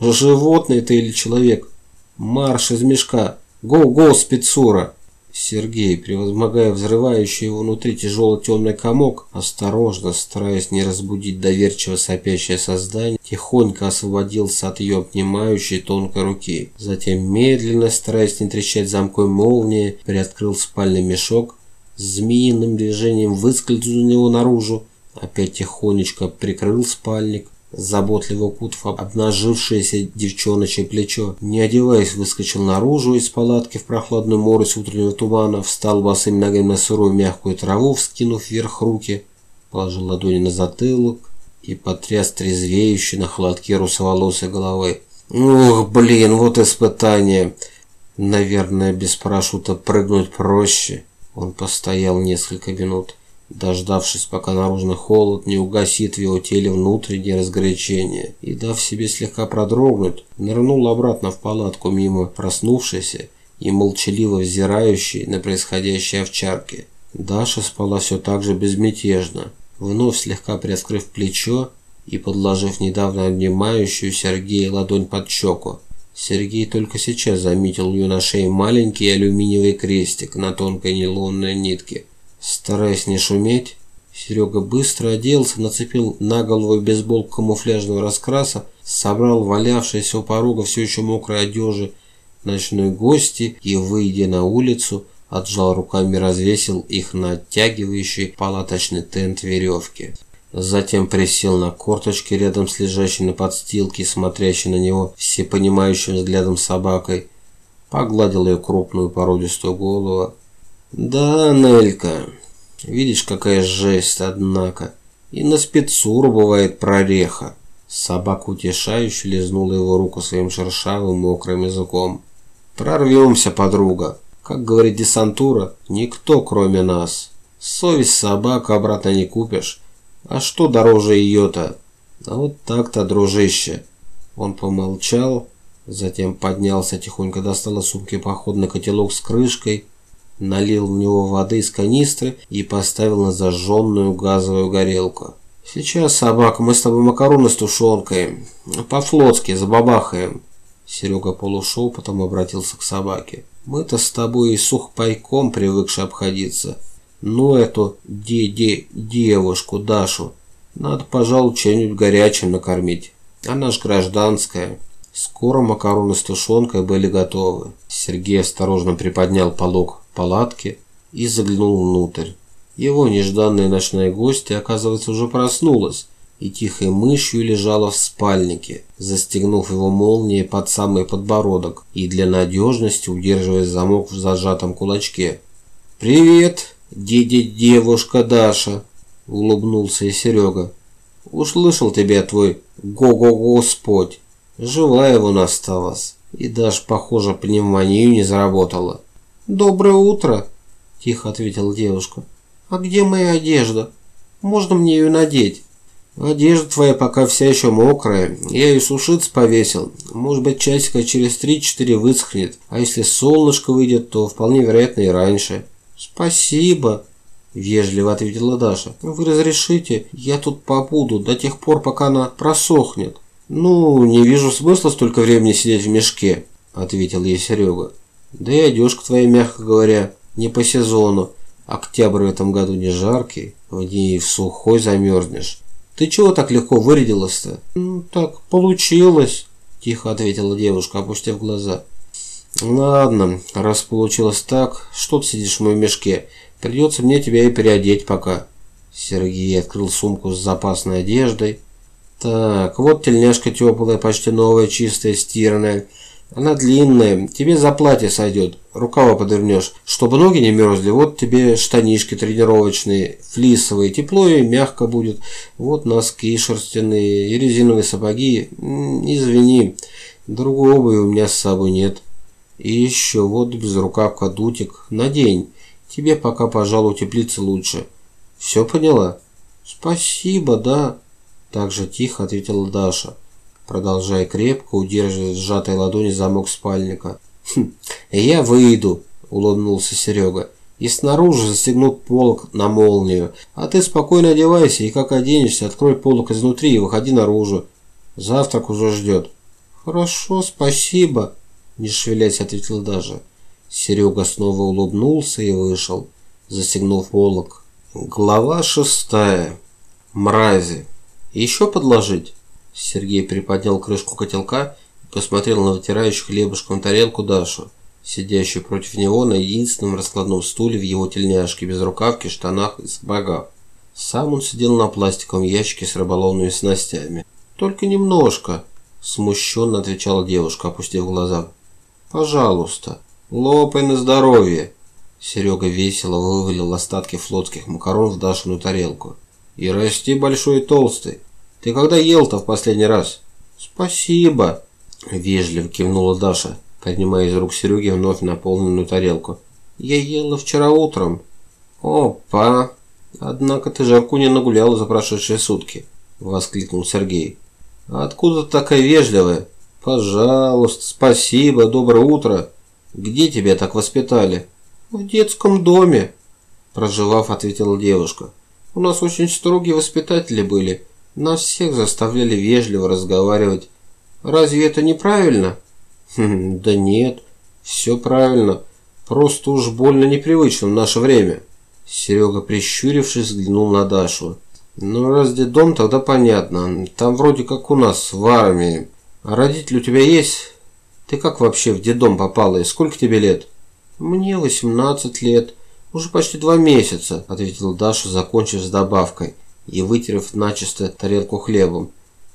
Животное ты или человек? Марш из мешка! Гоу-гоу, спецура!» Сергей, превозмогая взрывающий его внутри тяжелый темный комок, осторожно, стараясь не разбудить доверчиво сопящее создание, тихонько освободился от ее обнимающей тонкой руки. Затем медленно, стараясь не трещать замкой молнии, приоткрыл спальный мешок, змеиным движением выскользнул из него наружу, опять тихонечко прикрыл спальник, заботливо укутав обнажившееся девчоночье плечо. Не одеваясь, выскочил наружу из палатки в прохладную морось утреннего тумана, встал босыми ногами на сырую мягкую траву, вскинув вверх руки, положил ладони на затылок и потряс трезвеющей на холодке русоволосой головой. Ух, блин, вот испытание. Наверное, без парашюта прыгнуть проще. Он постоял несколько минут, дождавшись, пока наружный холод не угасит в его теле внутреннее разгорячение, и дав себе слегка продрогнуть, нырнул обратно в палатку мимо проснувшейся и молчаливо взирающей на происходящее овчарки. Даша спала все так же безмятежно, вновь слегка приоткрыв плечо и подложив недавно обнимающую Сергея ладонь под щеку. Сергей только сейчас заметил у ее на шее маленький алюминиевый крестик на тонкой нейлонной нитке. Стараясь не шуметь, Серега быстро оделся, нацепил на голову бейсболку камуфляжного раскраса, собрал валявшиеся у порога все еще мокрой одежи ночной гости и, выйдя на улицу, отжал руками развесил их на оттягивающий палаточный тент веревки. Затем присел на корточки рядом с лежащей на подстилке, смотрящей на него всепонимающим взглядом собакой, погладил ее крупную породистую голову. «Да, Нелька, видишь, какая жесть, однако, и на спецуру бывает прореха». Собака утешающе лизнула его руку своим шершавым мокрым языком. «Прорвемся, подруга. Как говорит десантура, никто кроме нас. Совесть собаку обратно не купишь. А что дороже ее-то? А вот так-то, дружище. Он помолчал, затем поднялся, тихонько достал из сумки походный котелок с крышкой, налил в него воды из канистры и поставил на зажженную газовую горелку. «Сейчас, собака, мы с тобой макароны с тушенкой. По-флотски, забабахаем». Серега полушел, потом обратился к собаке. Мы-то с тобой и сухпайком привыкши обходиться. Ну эту де-де девушку Дашу надо, пожалуй, чем-нибудь горячим накормить. Она ж гражданская. Скоро макароны с тушенкой были готовы. Сергей осторожно приподнял полог палатки и заглянул внутрь. Его нежданная ночная гостья, оказывается, уже проснулась и тихой мышью лежала в спальнике, застегнув его молнией под самый подбородок и для надежности удерживая замок в зажатом кулачке. «Привет, дядя девушка Даша!» – улыбнулся и Серега. «Услышал тебя твой го-го-господь. Живая вон осталась. И даже, похоже, пневмонию не заработала». «Доброе утро!» – тихо ответила девушка. «А где моя одежда? Можно мне ее надеть?» Одежда твоя пока вся еще мокрая. Я ее сушиться повесил. Может быть, часика через 3-4 высохнет. А если солнышко выйдет, то вполне вероятно и раньше. Спасибо, вежливо ответила Даша. Вы разрешите? Я тут побуду до тех пор, пока она просохнет. Ну, не вижу смысла столько времени сидеть в мешке, ответил ей Серега. Да и одежка твоя, мягко говоря, не по сезону. Октябрь в этом году не жаркий, в ней в сухой замерзнешь. Ты чего так легко вырядилась-то? Ну, так получилось, тихо ответила девушка, опустив глаза. Ладно, раз получилось так, что ты сидишь в моем мешке? Придется мне тебя и переодеть пока. Сергей открыл сумку с запасной одеждой. Так, вот тельняшка теплая, почти новая, чистая, стиранная. Она длинная, тебе за платье сойдет, рукава подвернешь. Чтобы ноги не мерзли, вот тебе штанишки тренировочные, флисовые, тепло и мягко будет. Вот носки шерстяные и резиновые сапоги. Извини, другой обуви у меня с собой нет. И еще вот безрукавка дутик, надень. Тебе пока, пожалуй, теплиться лучше. Все поняла? Спасибо, да. Так же тихо ответила Даша продолжая крепко удерживать сжатой ладони замок спальника. «Хм, я выйду», – улыбнулся Серега. «И снаружи застегнут полок на молнию. А ты спокойно одевайся, и как оденешься, открой полок изнутри и выходи наружу. Завтрак уже ждет». «Хорошо, спасибо», – не шевелясь ответил даже. Серега снова улыбнулся и вышел, застегнув полок. Глава шестая. Мрази. Еще подложить? Сергей приподнял крышку котелка и посмотрел на вытирающую хлебушком тарелку Дашу, сидящую против него на единственном раскладном стуле в его тельняшке, без рукавки, штанах и сапогах. Сам он сидел на пластиковом ящике с рыболовными снастями. «Только немножко», – смущенно отвечала девушка, опустив глаза. «Пожалуйста, лопай на здоровье». Серега весело вывалил остатки флотских макарон в Дашину тарелку. «И расти большой и толстый. Ты когда ел-то в последний раз? Спасибо. Вежливо кивнула Даша, поднимая из рук Сереги вновь наполненную тарелку. Я ела вчера утром. Опа! Однако ты жарку не нагуляла за прошедшие сутки, воскликнул Сергей. Откуда ты такая вежливая? Пожалуйста, спасибо, доброе утро. Где тебя так воспитали? В детском доме, проживав, ответила девушка. У нас очень строгие воспитатели были. Нас всех заставляли вежливо разговаривать. Разве это неправильно? Хм, да нет, все правильно. Просто уж больно непривычно в наше время. Серега, прищурившись, взглянул на Дашу. Ну, раз дом, тогда понятно. Там вроде как у нас, в армии. А родители у тебя есть? Ты как вообще в детдом попала и сколько тебе лет? Мне 18 лет. Уже почти два месяца, ответила Даша, закончив с добавкой и вытерев начисто тарелку хлебом.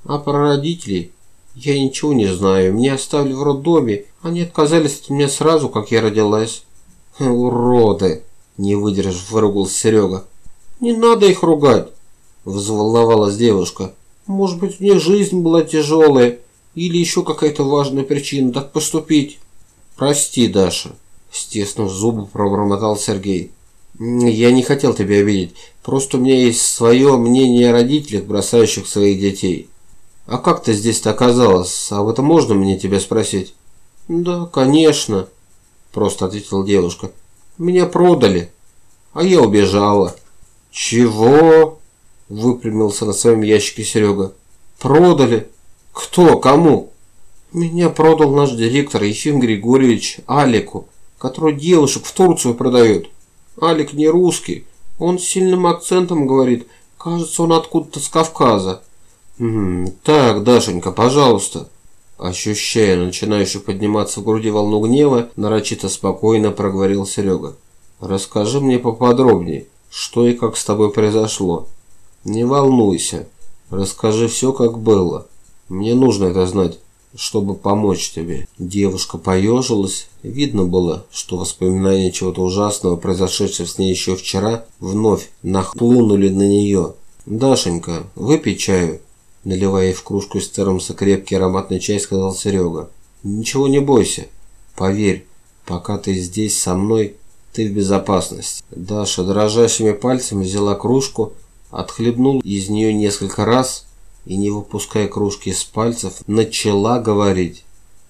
А про родителей я ничего не знаю. Меня оставили в роддоме. Они отказались от меня сразу, как я родилась. Уроды! Не выдержав, выругался Серега. Не надо их ругать, взволновалась девушка. Может быть, у них жизнь была тяжелая или еще какая-то важная причина так поступить. Прости, Даша, стеснув зубы, пробормотал Сергей. Я не хотел тебя обидеть. Просто у меня есть свое мнение о родителях, бросающих своих детей. А как ты здесь-то оказалась? Об этом можно мне тебя спросить? Да, конечно, просто ответила девушка. Меня продали, а я убежала. Чего? Выпрямился на своем ящике Серега. Продали? Кто? Кому? Меня продал наш директор Ефим Григорьевич Алику, который девушек в Турцию продает. Алик не русский, он с сильным акцентом говорит, кажется, он откуда-то с Кавказа. «Так, Дашенька, пожалуйста». Ощущая начинающую подниматься в груди волну гнева, нарочито спокойно проговорил Серега. «Расскажи мне поподробнее, что и как с тобой произошло. Не волнуйся, расскажи все, как было. Мне нужно это знать, чтобы помочь тебе». Девушка поежилась. Видно было, что воспоминания чего-то ужасного, произошедшего с ней еще вчера, вновь нахлынули на нее. «Дашенька, выпей чаю». Наливая в кружку из термоса крепкий ароматный чай, сказал Серега. «Ничего не бойся. Поверь, пока ты здесь со мной, ты в безопасности». Даша дрожащими пальцами взяла кружку, отхлебнул из нее несколько раз и, не выпуская кружки из пальцев, начала говорить.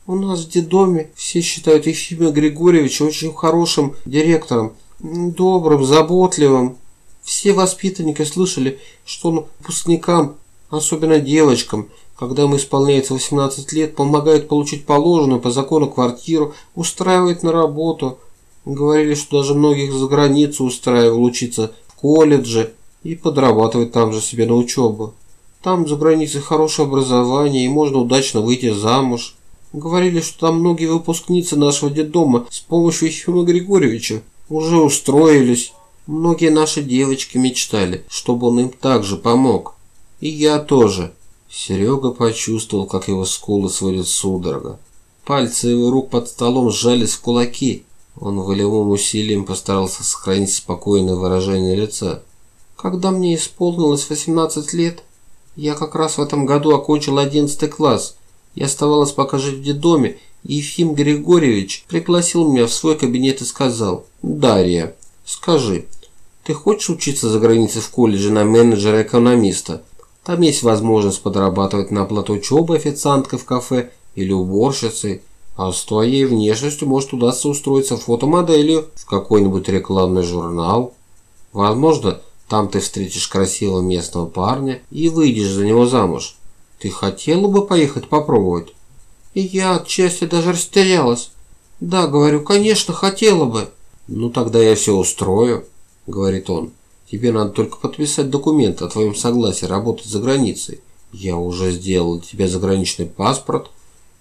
«У нас в детдоме все считают Ефима Григорьевича очень хорошим директором, добрым, заботливым. Все воспитанники слышали, что он выпускникам особенно девочкам, когда им исполняется 18 лет, помогают получить положенную по закону квартиру, устраивает на работу. Говорили, что даже многих за границу устраивал учиться в колледже и подрабатывать там же себе на учебу. Там за границей хорошее образование и можно удачно выйти замуж. Говорили, что там многие выпускницы нашего детдома с помощью Ефима Григорьевича уже устроились. Многие наши девочки мечтали, чтобы он им также помог. И я тоже. Серега почувствовал, как его скулы сводят судорога. Пальцы его рук под столом сжались в кулаки. Он волевым усилием постарался сохранить спокойное выражение лица. Когда мне исполнилось 18 лет, я как раз в этом году окончил 11 класс. Я оставалась пока жить в детдоме, и Ефим Григорьевич пригласил меня в свой кабинет и сказал, «Дарья, скажи, ты хочешь учиться за границей в колледже на менеджера-экономиста?» Там есть возможность подрабатывать на оплату учебы официанткой в кафе или уборщицей, а с твоей внешностью может удастся устроиться фотомоделью в какой-нибудь рекламный журнал. Возможно, там ты встретишь красивого местного парня и выйдешь за него замуж. Ты хотела бы поехать попробовать? И я отчасти даже растерялась. Да, говорю, конечно, хотела бы. Ну тогда я все устрою, говорит он. Тебе надо только подписать документ о твоем согласии работать за границей. Я уже сделал тебе заграничный паспорт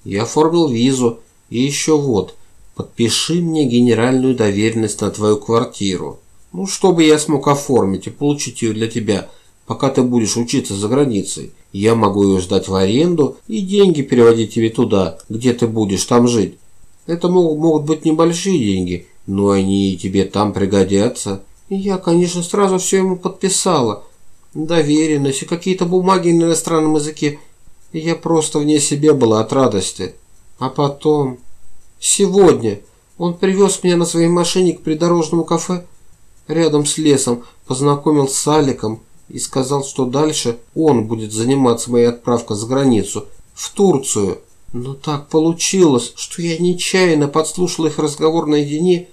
и оформил визу. И еще вот, подпиши мне генеральную доверенность на твою квартиру. Ну, чтобы я смог оформить и получить ее для тебя, пока ты будешь учиться за границей. Я могу ее сдать в аренду и деньги переводить тебе туда, где ты будешь там жить. Это могут, быть небольшие деньги, но они тебе там пригодятся. И я, конечно, сразу все ему подписала. доверенность и какие-то бумаги на иностранном языке. И я просто вне себя была от радости. А потом... Сегодня он привез меня на своей машине к придорожному кафе рядом с лесом, познакомил с Аликом и сказал, что дальше он будет заниматься моей отправкой за границу, в Турцию. Но так получилось, что я нечаянно подслушала их разговор наедине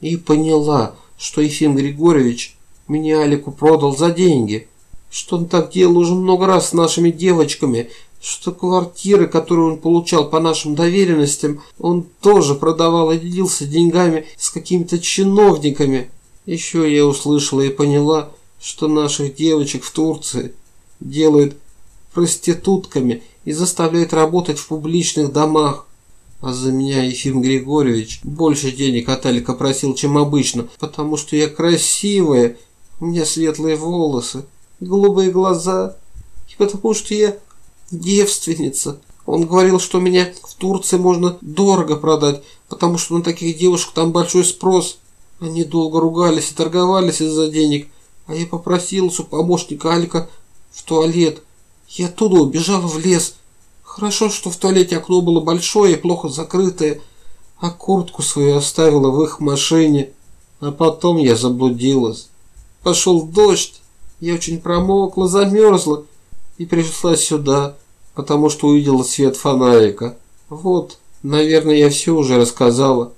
и поняла, что Ефим Григорьевич меня Алику продал за деньги, что он так делал уже много раз с нашими девочками, что квартиры, которые он получал по нашим доверенностям, он тоже продавал и делился деньгами с какими-то чиновниками. Еще я услышала и поняла, что наших девочек в Турции делают проститутками и заставляют работать в публичных домах. А за меня Ефим Григорьевич больше денег от Алика просил, чем обычно, потому что я красивая, у меня светлые волосы, голубые глаза, и потому что я девственница. Он говорил, что меня в Турции можно дорого продать, потому что на таких девушек там большой спрос. Они долго ругались и торговались из-за денег, а я попросил у помощника Алика в туалет. Я оттуда убежала в лес. Хорошо, что в туалете окно было большое и плохо закрытое, а куртку свою оставила в их машине. А потом я заблудилась. Пошел дождь, я очень промокла, замерзла и пришла сюда потому что увидела свет фонарика. Вот, наверное, я все уже рассказала.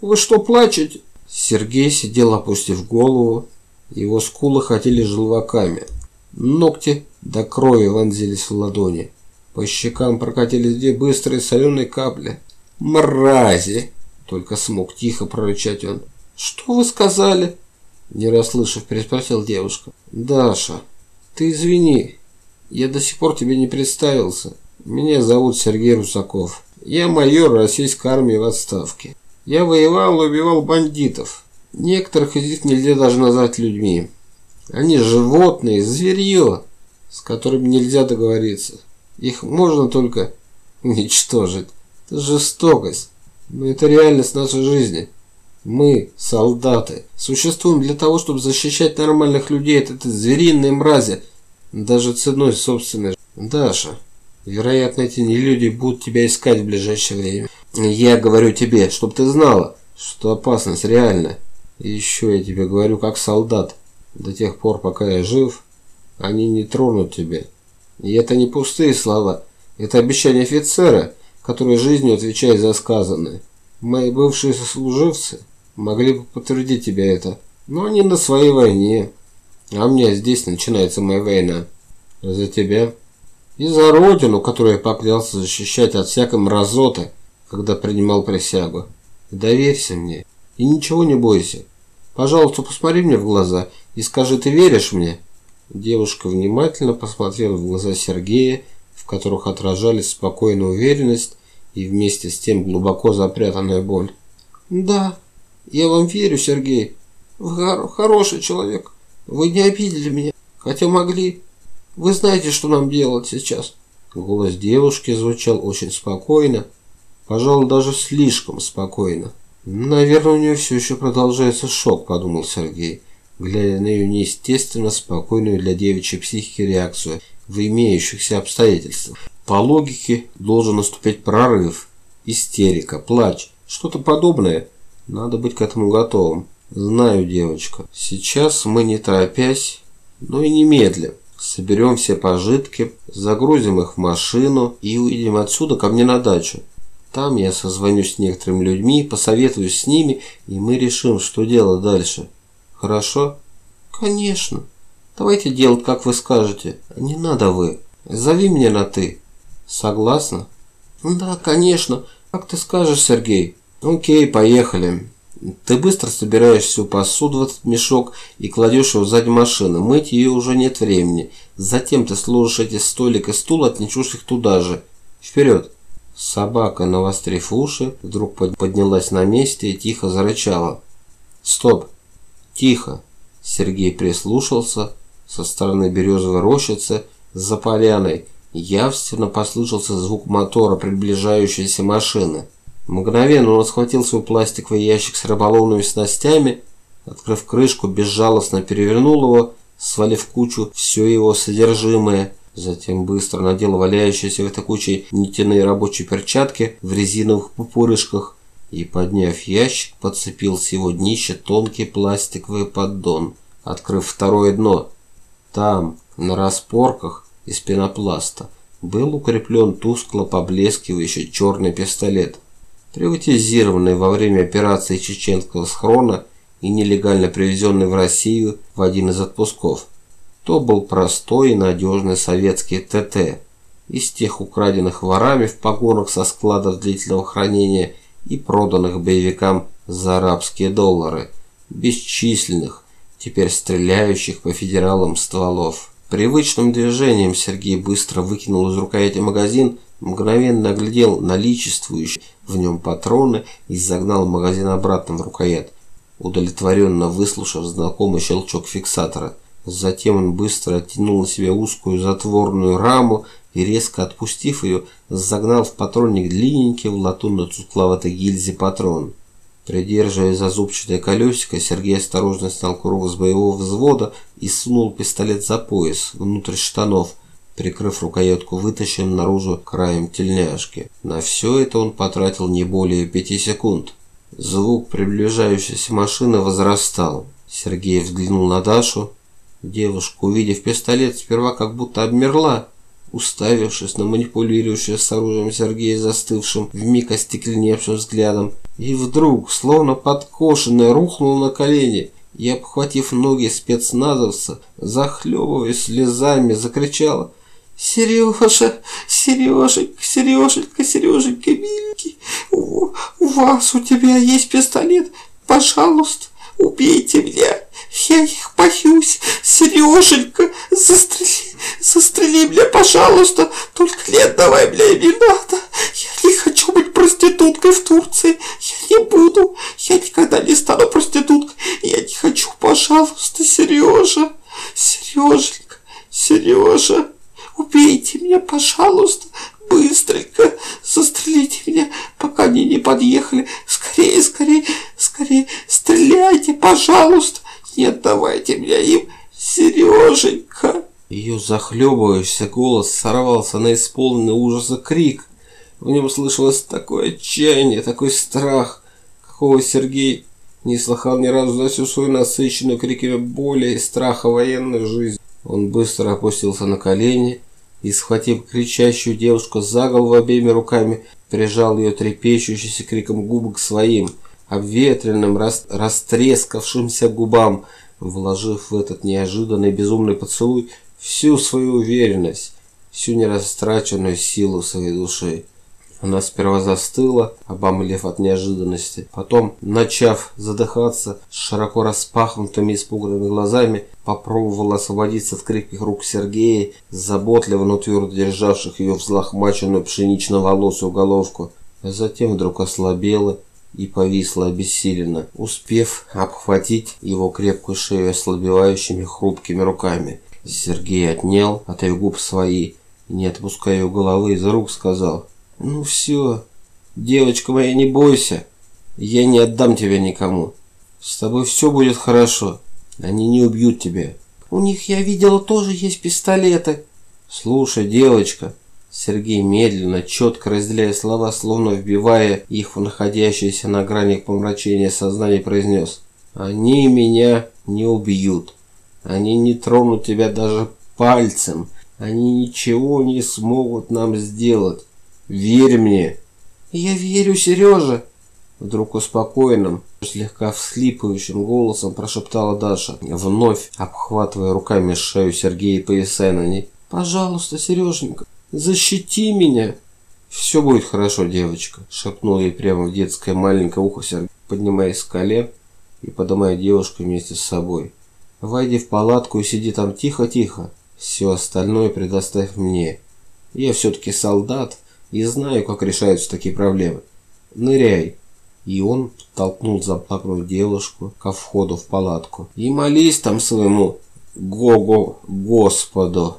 Вы что, плачете? Сергей сидел, опустив голову. Его скулы хотели желваками. Ногти до крови вонзились в ладони. По щекам прокатились две быстрые соленые капли. «Мрази!» — только смог тихо прорычать он. «Что вы сказали?» Не расслышав, переспросил девушка. «Даша, ты извини, я до сих пор тебе не представился. Меня зовут Сергей Русаков. Я майор российской армии в отставке. Я воевал и убивал бандитов. Некоторых из них нельзя даже назвать людьми. Они животные, зверье, с которыми нельзя договориться. Их можно только уничтожить. Это жестокость. Но это реальность нашей жизни. Мы, солдаты, существуем для того, чтобы защищать нормальных людей от этой звериной мрази, даже ценой собственной. Даша, вероятно, эти нелюди будут тебя искать в ближайшее время. Я говорю тебе, чтобы ты знала, что опасность реальна. Еще я тебе говорю как солдат. До тех пор, пока я жив, они не тронут тебя. И это не пустые слова. Это обещание офицера, который жизнью отвечает за сказанное. Мои бывшие сослуживцы могли бы подтвердить тебе это. Но они на своей войне. А у меня здесь начинается моя война. За тебя. И за родину, которую я поклялся защищать от всякой мразоты, когда принимал присягу. доверься мне. И ничего не бойся. Пожалуйста, посмотри мне в глаза и скажи, ты веришь мне? Девушка внимательно посмотрела в глаза Сергея, в которых отражались спокойная уверенность и вместе с тем глубоко запрятанная боль. «Да, я вам верю, Сергей. Вы хороший человек». Вы не обидели меня, хотя могли. Вы знаете, что нам делать сейчас. Голос девушки звучал очень спокойно, пожалуй, даже слишком спокойно. Наверное, у нее все еще продолжается шок, подумал Сергей, глядя на ее неестественно спокойную для девичьей психики реакцию в имеющихся обстоятельствах. По логике должен наступить прорыв, истерика, плач, что-то подобное. Надо быть к этому готовым. Знаю, девочка. Сейчас мы не торопясь, но и немедленно. Соберем все пожитки, загрузим их в машину и уедем отсюда ко мне на дачу. Там я созвонюсь с некоторыми людьми, посоветуюсь с ними, и мы решим, что делать дальше. Хорошо? Конечно. Давайте делать, как вы скажете. Не надо вы. Зови меня на «ты». Согласна? Да, конечно. Как ты скажешь, Сергей. Окей, поехали. Ты быстро собираешь всю посуду в этот мешок и кладешь его сзади машины. Мыть ее уже нет времени. Затем ты сложишь эти столик и стул, отнесешь их туда же. Вперед! Собака, навострив уши, вдруг поднялась на месте и тихо зарычала. Стоп! Тихо! Сергей прислушался. Со стороны березовой рощицы за поляной явственно послышался звук мотора приближающейся машины. Мгновенно он схватил свой пластиковый ящик с рыболовными снастями, открыв крышку, безжалостно перевернул его свалив кучу все его содержимое. Затем быстро надел валяющиеся в этой куче нитяные рабочие перчатки в резиновых пупырышках и, подняв ящик, подцепил с его днища тонкий пластиковый поддон, открыв второе дно. Там, на распорках из пенопласта, был укреплен тускло поблескивающий черный пистолет, приватизированный во время операции чеченского схрона и нелегально привезенный в Россию в один из отпусков. То был простой и надежный советский ТТ, из тех украденных ворами в погонах со складов длительного хранения и проданных боевикам за арабские доллары, бесчисленных, теперь стреляющих по федералам стволов. Привычным движением Сергей быстро выкинул из рукояти магазин, мгновенно оглядел наличествующие в нем патроны и загнал магазин обратно в рукоять, удовлетворенно выслушав знакомый щелчок фиксатора. Затем он быстро оттянул на себя узкую затворную раму и, резко отпустив ее, загнал в патронник длинненький в латунно-тускловатой гильзе патрон. Придерживая за зубчатое колесико, Сергей осторожно снял курок с боевого взвода и сунул пистолет за пояс, внутрь штанов, прикрыв рукоятку вытащенным наружу краем тельняшки. На все это он потратил не более пяти секунд. Звук приближающейся машины возрастал. Сергей взглянул на Дашу. Девушка, увидев пистолет, сперва как будто обмерла, уставившись на манипулирующее с оружием Сергея застывшим, вмиг остекленевшим взглядом, и вдруг, словно подкошенная, рухнула на колени и, обхватив ноги спецназовца, захлебываясь слезами, закричала «Сережа, Сереженька, Сереженька, Сереженька, миленький, у, у вас, у тебя есть пистолет, пожалуйста, убейте меня, я их боюсь, Сереженька, застрели, застрели меня, пожалуйста, только не отдавай мне не надо, я не хочу быть проституткой в Турции, я не буду, я никогда не стану проституткой, я не хочу, пожалуйста, Сережа, Сереженька, Сережа. Убейте меня, пожалуйста, быстренько. Застрелите меня, пока они не подъехали. Скорее, скорее, скорее, стреляйте, пожалуйста. Не отдавайте меня им, Сереженька. Ее захлебывающийся голос сорвался на исполненный ужаса крик. В нем слышалось такое отчаяние, такой страх, какого Сергей не слыхал ни разу за всю свою насыщенную криками боли и страха военную жизнь. Он быстро опустился на колени и, схватив кричащую девушку за голову обеими руками, прижал ее трепещущийся криком губы к своим, обветренным, рас растрескавшимся губам, вложив в этот неожиданный безумный поцелуй всю свою уверенность, всю нерастраченную силу своей души. Она сперва застыла, обомлев от неожиданности. Потом, начав задыхаться, с широко распахнутыми испуганными глазами, попробовала освободиться от крепких рук Сергея, заботливо, но твердо державших ее взлохмаченную пшенично-волосую головку. А затем вдруг ослабела и повисла обессиленно, успев обхватить его крепкую шею ослабевающими хрупкими руками. Сергей отнял от ее губ свои не отпуская ее головы из рук, сказал – ну все, девочка моя, не бойся. Я не отдам тебя никому. С тобой все будет хорошо. Они не убьют тебя. У них, я видела, тоже есть пистолеты. Слушай, девочка. Сергей медленно, четко разделяя слова, словно вбивая их в находящееся на грани помрачения сознание, произнес. Они меня не убьют. Они не тронут тебя даже пальцем. Они ничего не смогут нам сделать. Верь мне. Я верю, Сережа. Вдруг успокоенным, слегка всхлипывающим голосом прошептала Даша, вновь обхватывая руками шею Сергея и повисая на ней. «Пожалуйста, Сереженька, защити меня!» «Все будет хорошо, девочка», – шепнул ей прямо в детское маленькое ухо Сергей, поднимаясь с колен и поднимая девушку вместе с собой. «Войди в палатку и сиди там тихо-тихо. Все остальное предоставь мне. Я все-таки солдат, и знаю, как решаются такие проблемы. Ныряй. И он толкнул заплаканную девушку ко входу в палатку. И молись там своему Го-го Господу.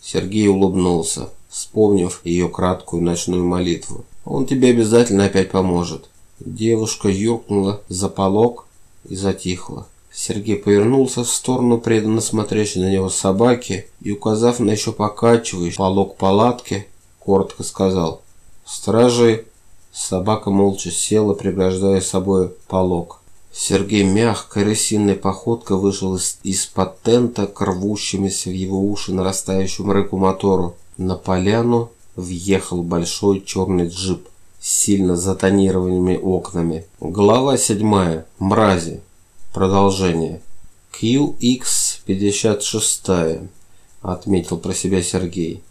Сергей улыбнулся, вспомнив ее краткую ночную молитву. Он тебе обязательно опять поможет. Девушка юркнула за полог и затихла. Сергей повернулся в сторону преданно смотрящей на него собаки и, указав на еще покачивающий полог палатки, коротко сказал «Стражи!» Собака молча села, преграждая собой полог. Сергей мягкой рысиной походкой вышел из, из-под тента к рвущемуся в его уши нарастающему рыку мотору. На поляну въехал большой черный джип с сильно затонированными окнами. Глава седьмая. Мрази. Продолжение. QX56, отметил про себя Сергей.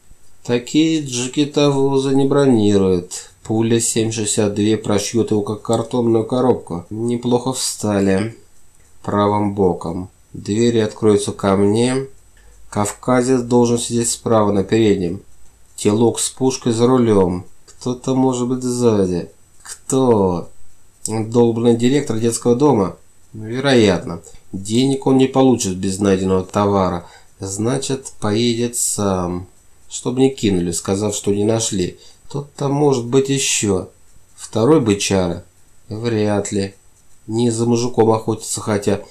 Такие джигитовозы не бронируют. Пуля 7,62 прошьет его как картонную коробку. Неплохо встали. Правым боком. Двери откроются ко мне. Кавказец должен сидеть справа на переднем. Телок с пушкой за рулем. Кто-то может быть сзади. Кто? Долбанный директор детского дома? Вероятно. Денег он не получит без найденного товара. Значит, поедет сам. Чтобы не кинули, сказав, что не нашли. Тот-то может быть еще. Второй бычара? Вряд ли. Не за мужиком охотится, хотя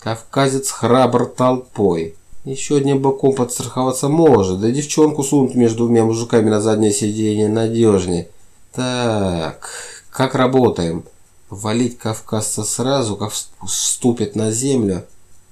кавказец храбр толпой. Еще одним боком подстраховаться может, да девчонку сунуть между двумя мужиками на заднее сиденье надежнее. Так, как работаем? Валить кавказца сразу, как вступит на землю.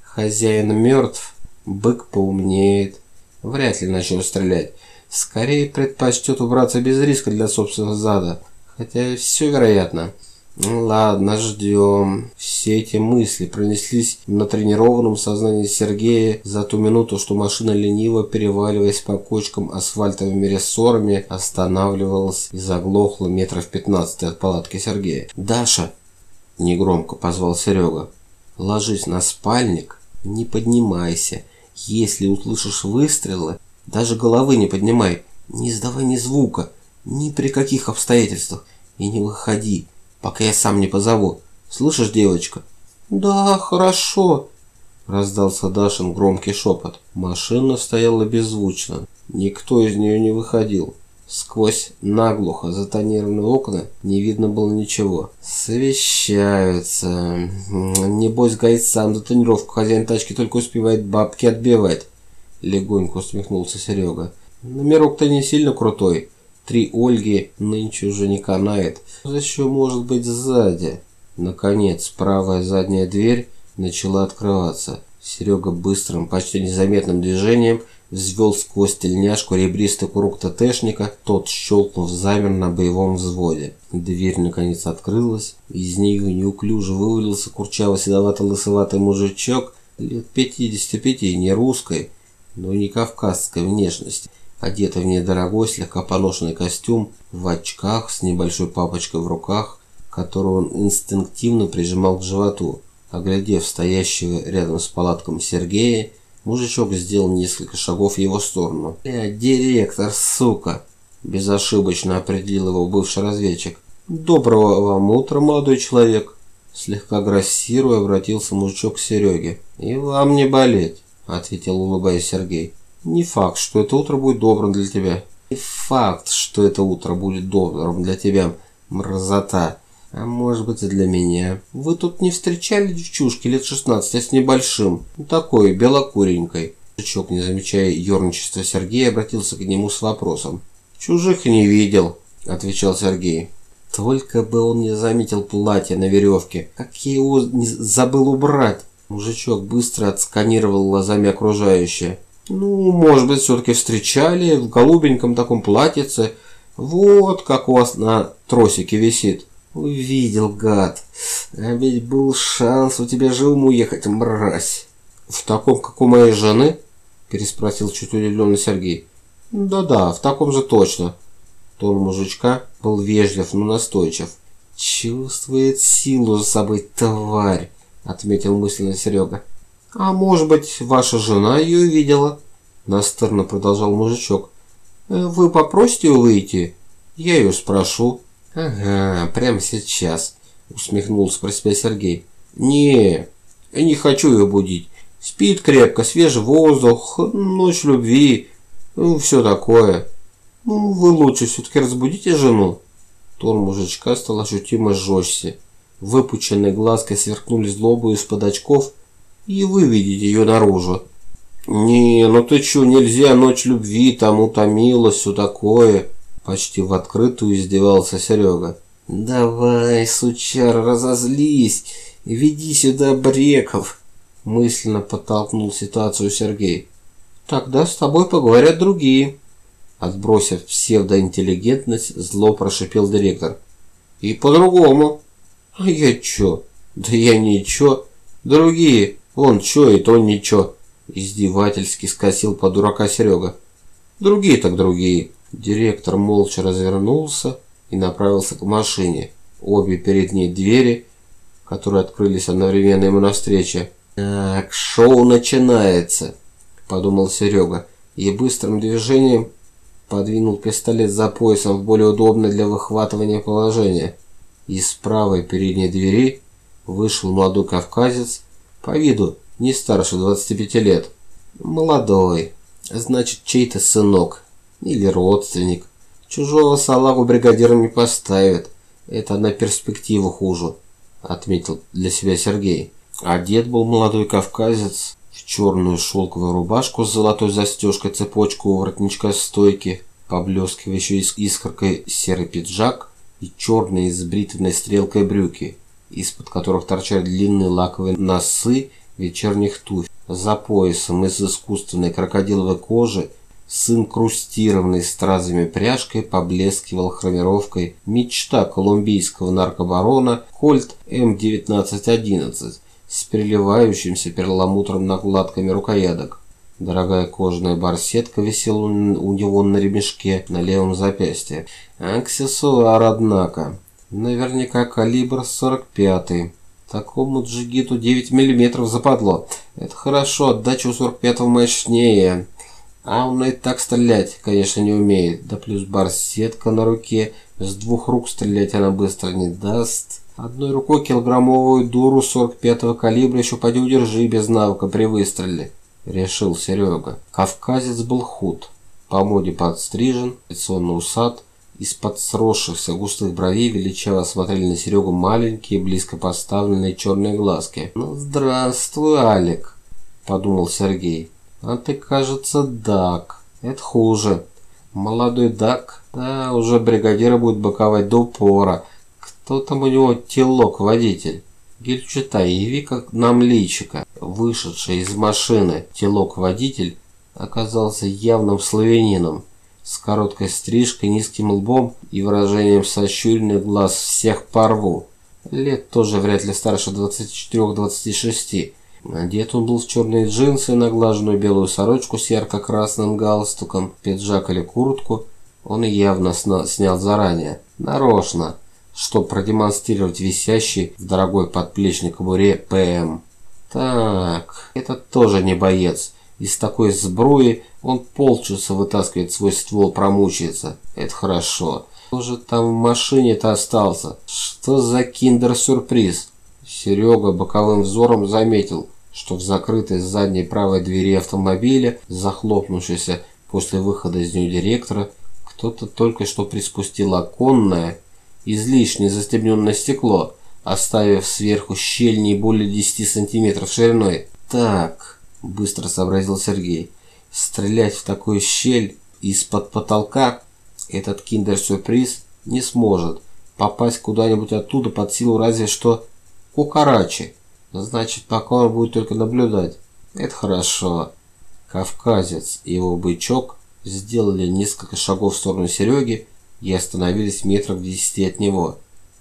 Хозяин мертв, бык поумнеет. Вряд ли начнет стрелять. Скорее предпочтет убраться без риска для собственного зада. Хотя все вероятно. Ну ладно, ждем. Все эти мысли пронеслись на тренированном сознании Сергея за ту минуту, что машина лениво, переваливаясь по кочкам асфальтовыми рессорами, останавливалась и заглохла метров 15 от палатки Сергея. «Даша!» – негромко позвал Серега. «Ложись на спальник, не поднимайся. Если услышишь выстрелы, даже головы не поднимай, не издавай ни звука, ни при каких обстоятельствах, и не выходи» пока я сам не позову. Слышишь, девочка?» «Да, хорошо», – раздался Дашин громкий шепот. Машина стояла беззвучно. Никто из нее не выходил. Сквозь наглухо затонированные окна не видно было ничего. Совещаются. Небось, гайд сам за тонировку хозяин тачки только успевает бабки отбивать. Легонько усмехнулся Серега. Номерок-то не сильно крутой. Три Ольги нынче уже не канает. Еще может быть сзади. Наконец, правая задняя дверь начала открываться. Серега быстрым, почти незаметным движением взвел сквозь тельняшку ребристый круг ТТшника, тот, щелкнув, замер на боевом взводе. Дверь наконец открылась, из нее неуклюже вывалился курчаво-седовато-лысоватый мужичок лет 55, не русской, но не кавказской внешности одетый в недорогой, слегка поношенный костюм, в очках, с небольшой папочкой в руках, которую он инстинктивно прижимал к животу. Оглядев стоящего рядом с палатком Сергея, мужичок сделал несколько шагов в его сторону. «Э, директор, сука!» – безошибочно определил его бывший разведчик. «Доброго вам утра, молодой человек!» Слегка грассируя, обратился мужичок к Сереге. «И вам не болеть!» – ответил улыбаясь Сергей. Не факт, что это утро будет добрым для тебя. Не факт, что это утро будет добрым для тебя, мразота. А может быть и для меня. Вы тут не встречали девчушки лет 16 с небольшим? Такой, белокуренькой. Жучок, не замечая ерничества Сергея, обратился к нему с вопросом. «Чужих не видел», – отвечал Сергей. Только бы он не заметил платье на веревке. Как я его забыл убрать. Мужичок быстро отсканировал глазами окружающее. Ну, может быть, все-таки встречали в голубеньком таком платьице. Вот как у вас на тросике висит. Увидел, гад. А ведь был шанс у тебя живым уехать, мразь. В таком, как у моей жены? Переспросил чуть удивленный Сергей. Да-да, в таком же точно. Тон мужичка был вежлив, но настойчив. Чувствует силу за собой, тварь, отметил мысленно Серега. «А может быть, ваша жена ее видела?» Настырно продолжал мужичок. «Э, «Вы попросите ее выйти? Я ее спрошу». «Ага, прямо сейчас», усмехнулся про себя Сергей. «Не, я не хочу ее будить. Спит крепко, свежий воздух, ночь любви, ну, все такое. Ну, вы лучше все-таки разбудите жену». Тон мужичка стал ощутимо жестче. Выпученные глазки сверкнули злобу из-под очков – и выведите ее наружу. «Не, ну ты чё, нельзя, ночь любви, там утомилась, все такое!» Почти в открытую издевался Серега. «Давай, сучар, разозлись, веди сюда Бреков!» Мысленно подтолкнул ситуацию Сергей. «Тогда с тобой поговорят другие!» Отбросив псевдоинтеллигентность, зло прошипел директор. «И по-другому!» «А я чё?» «Да я ничего. Другие, вон чё и то ничего!» Издевательски скосил по дурака Серега. Другие так другие. Директор молча развернулся и направился к машине. Обе передние двери, которые открылись одновременно ему навстречу. «Так, шоу начинается», – подумал Серега и быстрым движением подвинул пистолет за поясом в более удобное для выхватывания положение. Из правой передней двери вышел молодой кавказец, по виду не старше 25 лет. Молодой, значит чей-то сынок или родственник. Чужого салагу бригадиром не поставит. Это на перспективу хуже, отметил для себя Сергей. Одет был молодой кавказец в черную шелковую рубашку с золотой застежкой, цепочку у воротничка стойки, поблескивающий искоркой серый пиджак и черные с бритвенной стрелкой брюки, из-под которых торчали длинные лаковые носы вечерних туфель. За поясом из искусственной крокодиловой кожи с инкрустированной стразами пряжкой поблескивал хромировкой мечта колумбийского наркобарона Кольт М1911 с переливающимся перламутром накладками рукояток. Дорогая кожаная барсетка висела у него на ремешке на левом запястье. Аксессуар, однако. Наверняка калибр 45 -й. Такому джигиту 9 мм западло. Это хорошо, отдача у 45-го мощнее. А он и так стрелять, конечно, не умеет. Да плюс барсетка на руке. С двух рук стрелять она быстро не даст. Одной рукой килограммовую дуру 45-го калибра еще поди удержи без навыка при выстреле. Решил Серега. Кавказец был худ. По моде подстрижен, лицо на усад, из-под сросшихся густых бровей величаво смотрели на Серегу маленькие, близко поставленные черные глазки. «Ну, здравствуй, Алик», – подумал Сергей. «А ты, кажется, Дак. Это хуже. Молодой Дак, да, уже бригадира будет боковать до упора. Кто там у него телок-водитель?» Гельчатай, яви как нам личика. Вышедший из машины телок-водитель оказался явным славянином с короткой стрижкой, низким лбом и выражением сощуренных глаз всех порву. Лет тоже вряд ли старше 24-26. Одет он был в черные джинсы, наглаженную белую сорочку с ярко-красным галстуком, пиджак или куртку. Он явно снял заранее, нарочно, чтобы продемонстрировать висящий в дорогой подплечной кобуре ПМ. Так, этот тоже не боец. Из такой сбруи он полчаса вытаскивает свой ствол, промучается. Это хорошо. Кто же там в машине-то остался? Что за киндер-сюрприз? Серега боковым взором заметил, что в закрытой задней правой двери автомобиля, захлопнувшейся после выхода из нее директора, кто-то только что приспустил оконное, излишне застегненное стекло, оставив сверху щель не более 10 сантиметров шириной. Так, быстро сообразил Сергей. Стрелять в такую щель из-под потолка этот киндер-сюрприз не сможет. Попасть куда-нибудь оттуда под силу разве что кукарачи. Значит, пока он будет только наблюдать. Это хорошо. Кавказец и его бычок сделали несколько шагов в сторону Сереги и остановились метров в десяти от него.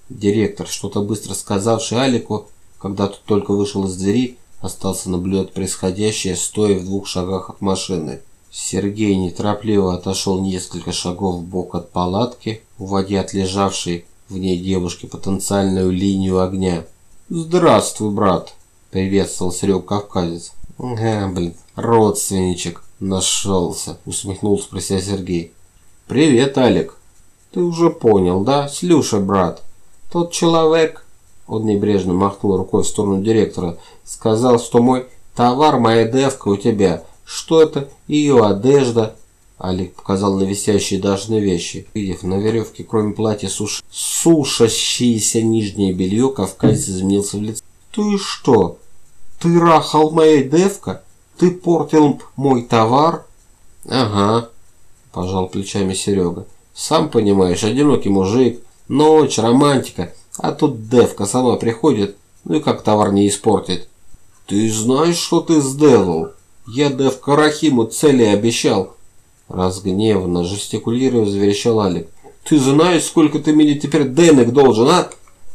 Директор, что-то быстро сказавший Алику, когда тот только вышел из двери, остался наблюдать происходящее, стоя в двух шагах от машины. Сергей неторопливо отошел несколько шагов в бок от палатки, уводя от лежавшей в ней девушки потенциальную линию огня. «Здравствуй, брат!» – приветствовал Серег Кавказец. «Ага, блин, родственничек нашелся!» – усмехнулся про себя Сергей. «Привет, Алик!» «Ты уже понял, да? Слюша, брат. Тот человек...» Он небрежно махнул рукой в сторону директора. Сказал, что мой товар, моя девка у тебя. Что это? Ее одежда. Алик показал на висящие дашные вещи. Видев на веревке, кроме платья, суш... сушащееся нижнее белье, кавказец изменился в лице. Ты что? Ты рахал моей девка? Ты портил мой товар? Ага, пожал плечами Серега. Сам понимаешь, одинокий мужик, ночь, романтика, а тут девка сама приходит, ну и как товар не испортит. Ты знаешь, что ты сделал? Я девка Рахиму цели обещал. Разгневанно жестикулируя, заверещал Алик. Ты знаешь, сколько ты мне теперь денег должен, а?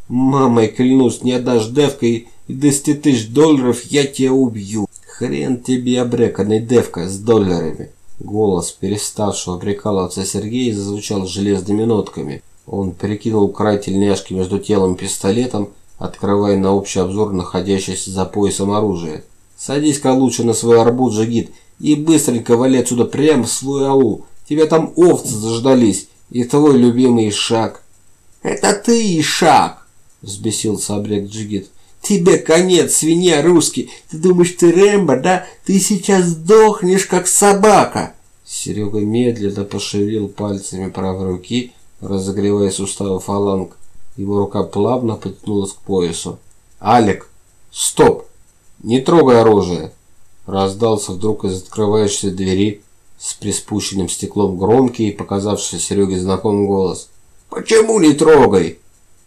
Мамой клянусь, не отдашь девка и 10 тысяч долларов, я тебя убью. Хрен тебе обреканный девка с долларами. Голос переставшего прикалываться Сергея зазвучал железными нотками. Он перекинул край тельняшки между телом и пистолетом, открывая на общий обзор находящееся за поясом оружие. «Садись-ка лучше на свой арбуз, Жигит, и быстренько вали отсюда прямо в свой аул. Тебя там овцы заждались, и твой любимый Ишак». «Это ты, Ишак!» – взбесился обрек Джигит. «Тебе конец, свинья русский! Ты думаешь, ты Рэмбо, да? Ты сейчас сдохнешь, как собака!» Серега медленно пошевелил пальцами правой руки, разогревая суставы фаланг. Его рука плавно потянулась к поясу. «Алик! Стоп! Не трогай оружие!» Раздался вдруг из открывающейся двери с приспущенным стеклом громкий и показавшийся Сереге знакомый голос. «Почему не трогай?»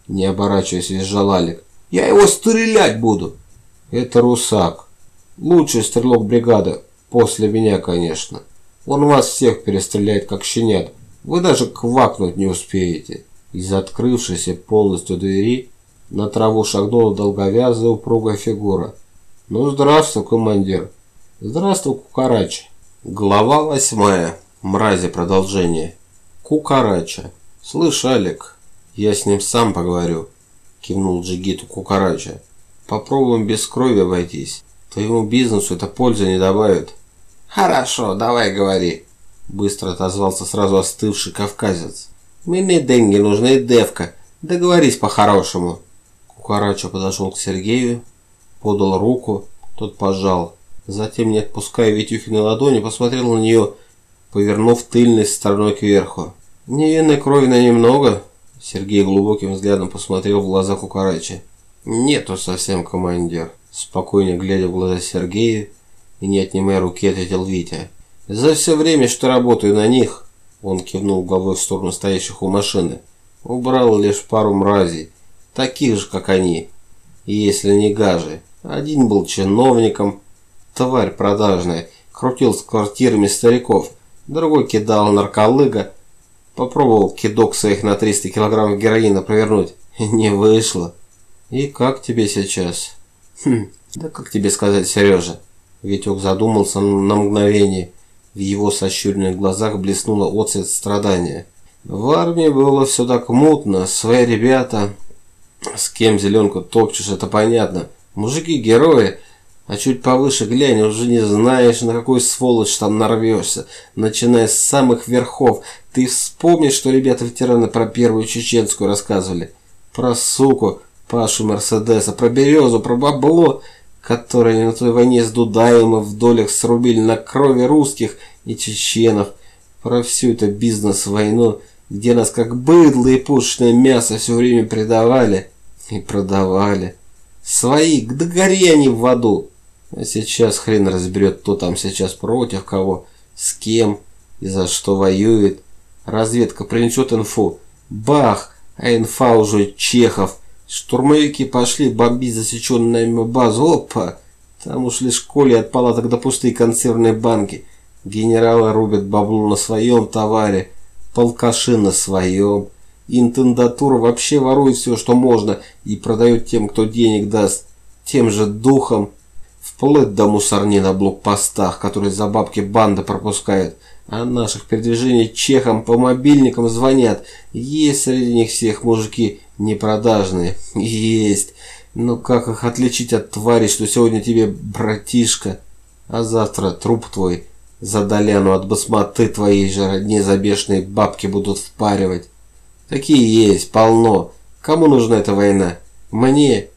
Не оборачиваясь, визжал Алик. Я его стрелять буду. Это Русак. Лучший стрелок бригады. После меня, конечно. Он вас всех перестреляет, как щенят. Вы даже квакнуть не успеете. Из открывшейся полностью двери на траву шагнула долговязая упругая фигура. Ну, здравствуй, командир. Здравствуй, Кукарача. Глава восьмая. Мрази продолжение. Кукарача. Слышь, Алик, я с ним сам поговорю кивнул Джигиту Кукарача. Попробуем без крови обойтись. Твоему бизнесу это пользы не добавит. Хорошо, давай говори. Быстро отозвался сразу остывший кавказец. Мне деньги нужны, девка. Договорись по-хорошему. Кукарача подошел к Сергею, подал руку, тот пожал. Затем, не отпуская Витюхи на ладони, посмотрел на нее, повернув тыльной стороной кверху. «Невинной крови на немного», Сергей глубоким взглядом посмотрел в глаза Кукарача. «Нету совсем, командир», – спокойно глядя в глаза Сергея и не отнимая руки, ответил Витя. «За все время, что работаю на них», – он кивнул головой в сторону стоящих у машины, – «убрал лишь пару мразей, таких же, как они, если не гажи. Один был чиновником, тварь продажная, крутил с квартирами стариков, другой кидал нарколыга, Попробовал кидок своих на 300 килограммов героина провернуть. Не вышло. И как тебе сейчас? Хм, да как тебе сказать, Сережа? Витек задумался на мгновение. В его сощуренных глазах блеснуло отцвет страдания. В армии было все так мутно, свои ребята. С кем зеленку топчешь, это понятно. Мужики герои, а чуть повыше глянь, уже не знаешь, на какую сволочь там нарвешься. Начиная с самых верхов. Ты вспомнишь, что ребята-ветераны про первую чеченскую рассказывали? Про суку, Пашу Мерседеса, про березу, про бабло, которое на той войне с Дудаем и в долях срубили на крови русских и чеченов. Про всю эту бизнес-войну, где нас как быдло и пушечное мясо все время предавали и продавали. Свои, да гори они в аду. Сейчас хрен разберет, кто там сейчас против кого, с кем и за что воюет. Разведка принесет инфу. Бах! А инфа уже Чехов. Штурмовики пошли бомбить засеченную нами базу. Опа! Там ушли школе от палаток до пустые консервные банки. Генералы рубят бабло на своем товаре. Полкаши на своем. Интендатура вообще ворует все, что можно, и продает тем, кто денег даст. Тем же духом. Вплоть до мусорни на блокпостах, которые за бабки банда пропускает. О наших передвижениях чехам по мобильникам звонят. Есть среди них всех мужики непродажные. Есть. Но как их отличить от твари, что сегодня тебе братишка, а завтра труп твой за доляну от басматы твоей же родни забешенные бабки будут впаривать. Такие есть, полно. Кому нужна эта война? Мне?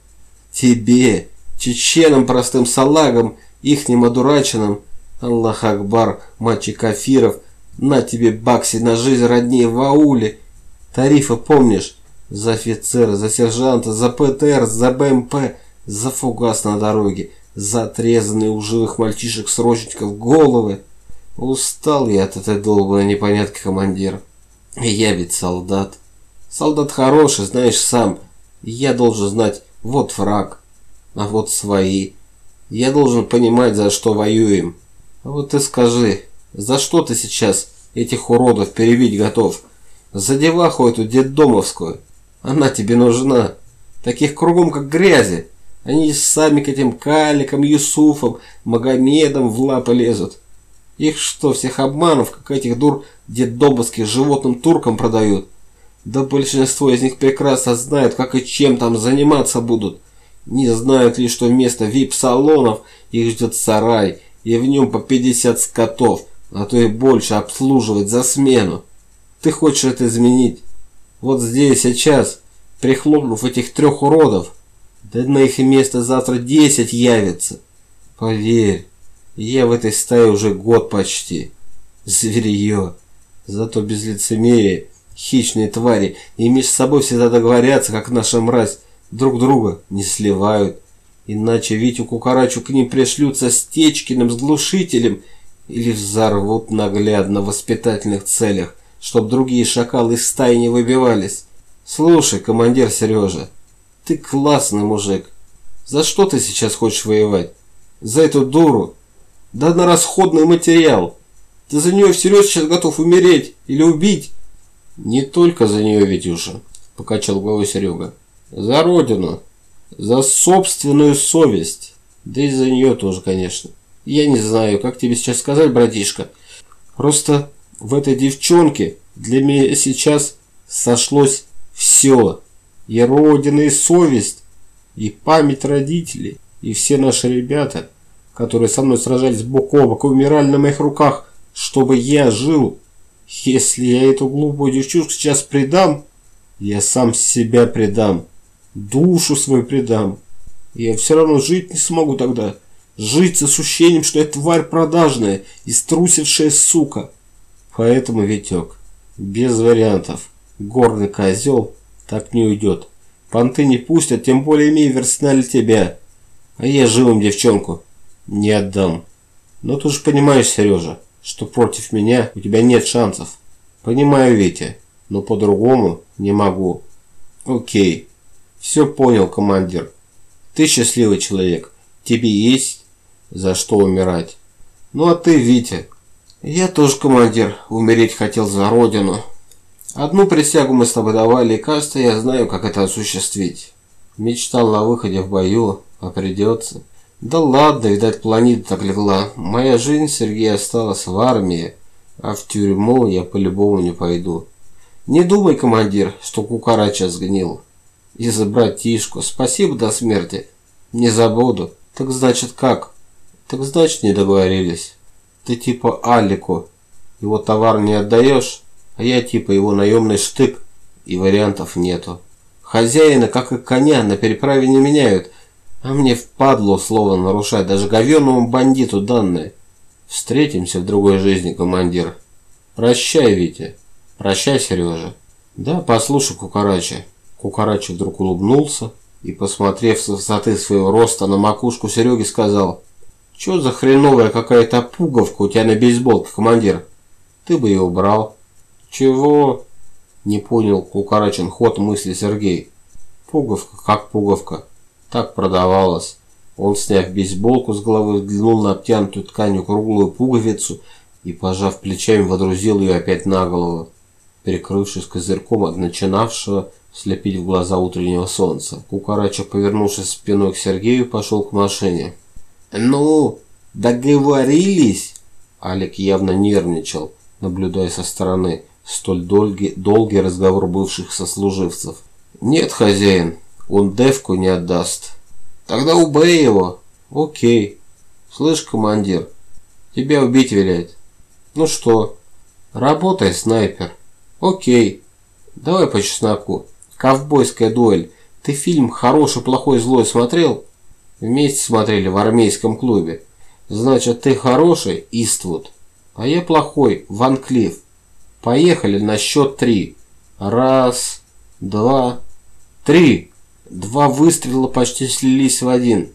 Тебе? Чеченам, простым салагам, ихним одураченным. Аллах Акбар, мачи кафиров, на тебе бакси на жизнь роднее в ауле. Тарифы помнишь? За офицера, за сержанта, за ПТР, за БМП, за фугас на дороге, за отрезанные у живых мальчишек-срочников головы. Устал я от этой долбанной непонятки, командир. Я ведь солдат. Солдат хороший, знаешь сам. Я должен знать, вот враг, а вот свои. Я должен понимать, за что воюем. А вот ты скажи, за что ты сейчас этих уродов перебить готов? За деваху эту детдомовскую. Она тебе нужна. Таких кругом, как грязи. Они сами к этим Каликам, Юсуфам, Магомедам в лапы лезут. Их что, всех обманов, как этих дур детдомовских животным туркам продают? Да большинство из них прекрасно знают, как и чем там заниматься будут. Не знают ли, что вместо вип-салонов их ждет сарай, и в нем по 50 скотов, а то и больше обслуживать за смену. Ты хочешь это изменить? Вот здесь, сейчас, прихлопнув этих трех уродов, да на их место завтра 10 явится. Поверь, я в этой стае уже год почти. Зверье. Зато без лицемерия, хищные твари, и между собой всегда договорятся, как наша мразь, друг друга не сливают. Иначе Витю Кукарачу к ним пришлются с Течкиным, с глушителем или взорвут наглядно в воспитательных целях, чтоб другие шакалы из стаи не выбивались. Слушай, командир Сережа, ты классный мужик. За что ты сейчас хочешь воевать? За эту дуру? Да на расходный материал. Ты за нее всерьез сейчас готов умереть или убить? Не только за нее, Витюша, покачал головой Серега. За родину. За собственную совесть. Да и за нее тоже, конечно. Я не знаю, как тебе сейчас сказать, братишка. Просто в этой девчонке для меня сейчас сошлось все. И родина, и совесть, и память родителей, и все наши ребята, которые со мной сражались бок о бок и умирали на моих руках, чтобы я жил. Если я эту глупую девчушку сейчас предам, я сам себя предам душу свою предам. Я все равно жить не смогу тогда. Жить с ощущением, что я тварь продажная и струсившая сука. Поэтому, Витек, без вариантов. Горный козел так не уйдет. Понты не пустят, тем более имея в арсенале тебя. А я живым девчонку не отдам. Но ты же понимаешь, Сережа, что против меня у тебя нет шансов. Понимаю, Витя, но по-другому не могу. Окей. Все понял, командир. Ты счастливый человек. Тебе есть за что умирать. Ну а ты, Витя? Я тоже, командир, умереть хотел за родину. Одну присягу мы с тобой давали, и кажется, я знаю, как это осуществить. Мечтал на выходе в бою, а придется. Да ладно, видать, планета так легла. Моя жизнь, Сергей, осталась в армии, а в тюрьму я по-любому не пойду. Не думай, командир, что кукарача сгнил. И за братишку. Спасибо до смерти. Не забуду. Так значит как? Так значит не договорились. Ты типа Алику. Его товар не отдаешь, а я типа его наемный штык. И вариантов нету. Хозяина, как и коня, на переправе не меняют. А мне впадло слово нарушать даже говенному бандиту данные. Встретимся в другой жизни, командир. Прощай, Витя. Прощай, Сережа. Да, послушай, Кукарача. Кукарачи вдруг улыбнулся и, посмотрев с высоты своего роста на макушку Сереги, сказал, «Чё за хреновая какая-то пуговка у тебя на бейсболке, командир? Ты бы ее убрал». «Чего?» – не понял Кукарачин ход мысли Сергей. «Пуговка как пуговка. Так продавалась». Он, сняв бейсболку с головы, взглянул на обтянутую тканью круглую пуговицу и, пожав плечами, водрузил ее опять на голову, перекрывшись козырьком от начинавшего слепить в глаза утреннего солнца. Кукарача, повернувшись спиной к Сергею, пошел к машине. «Ну, договорились?» Алик явно нервничал, наблюдая со стороны столь долгий, долгий разговор бывших сослуживцев. «Нет, хозяин, он девку не отдаст». «Тогда убей его». «Окей». «Слышь, командир, тебя убить велять». «Ну что, работай, снайпер». «Окей, давай по чесноку». Ковбойская дуэль. Ты фильм «Хороший, плохой, злой» смотрел? Вместе смотрели в армейском клубе. Значит, ты хороший, Иствуд, а я плохой, Ван Клифф. Поехали на счет три. Раз, два, три. Два выстрела почти слились в один.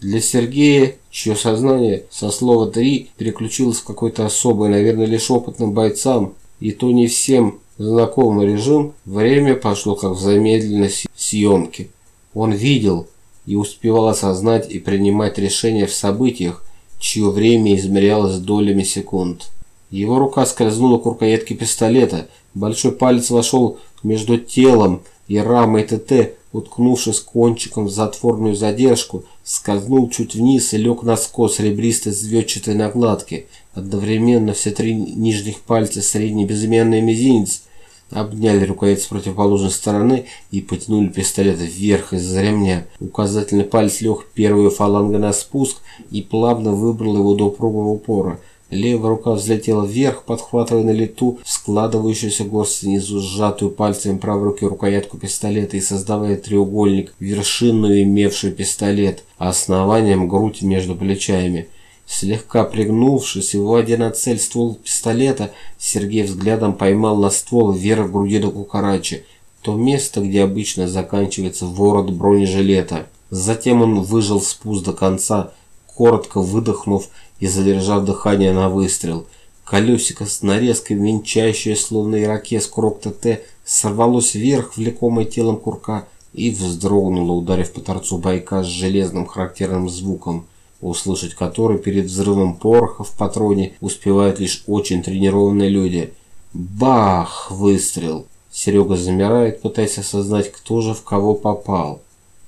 Для Сергея, чье сознание со слова «три» переключилось в какой-то особый, наверное, лишь опытным бойцам, и то не всем знакомый режим, время пошло как в замедленной съемке. Он видел и успевал осознать и принимать решения в событиях, чье время измерялось долями секунд. Его рука скользнула к рукоятке пистолета, большой палец вошел между телом и рамой ТТ, уткнувшись кончиком в затворную задержку, скользнул чуть вниз и лег на скос ребристой звездчатой накладки. Одновременно все три нижних пальца, средний безымянный мизинец, обняли рукоять с противоположной стороны и потянули пистолет вверх из-за ремня. Указательный палец лег первую фалангой на спуск и плавно выбрал его до упругого упора. Левая рука взлетела вверх, подхватывая на лету складывающуюся горсть снизу сжатую пальцами правой руки рукоятку пистолета и создавая треугольник, вершинную имевшую пистолет, а основанием грудь между плечами. Слегка пригнувшись и вводя на цель ствол пистолета, Сергей взглядом поймал на ствол вверх груди до кукарачи, то место, где обычно заканчивается ворот бронежилета. Затем он выжил спуск до конца, коротко выдохнув и задержав дыхание на выстрел. Колесико с нарезкой, венчающее словно ирокез курок ТТ, сорвалось вверх, влекомое телом курка, и вздрогнуло, ударив по торцу байка с железным характерным звуком, услышать который перед взрывом пороха в патроне успевают лишь очень тренированные люди. Бах! Выстрел! Серега замирает, пытаясь осознать, кто же в кого попал.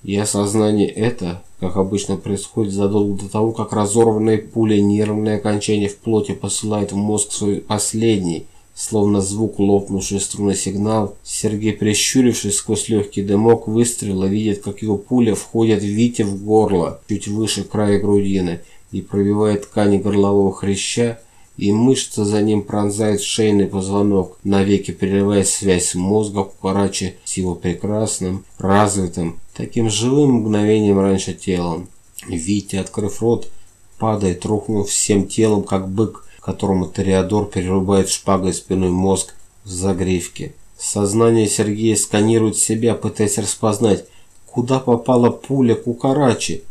И осознание это как обычно происходит задолго до того, как разорванная пуля нервное окончание в плоти посылает в мозг свой последний, словно звук лопнувший струны сигнал, Сергей, прищурившись сквозь легкий дымок выстрела, видит, как его пуля входит Вите в горло, чуть выше края грудины, и пробивает ткани горлового хряща, и мышца за ним пронзает шейный позвонок, навеки перерывая связь мозга Кукарачи с его прекрасным, развитым, таким живым мгновением раньше телом. Витя, открыв рот, падает, рухнув всем телом, как бык, которому Тореадор перерубает шпагой спиной мозг в загривке. Сознание Сергея сканирует себя, пытаясь распознать, куда попала пуля Кукарачи.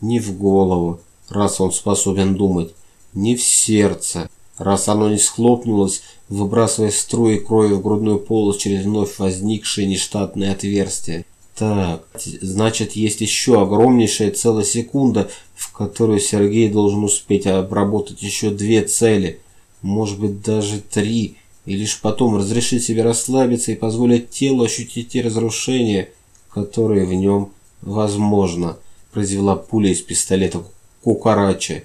Не в голову, раз он способен думать, не в сердце, раз оно не схлопнулось, выбрасывая струи крови в грудную полость через вновь возникшее нештатное отверстие. Так, значит, есть еще огромнейшая целая секунда, в которую Сергей должен успеть обработать еще две цели, может быть даже три, и лишь потом разрешить себе расслабиться и позволить телу ощутить те разрушения, которые в нем возможно, произвела пуля из пистолета Кукарачи,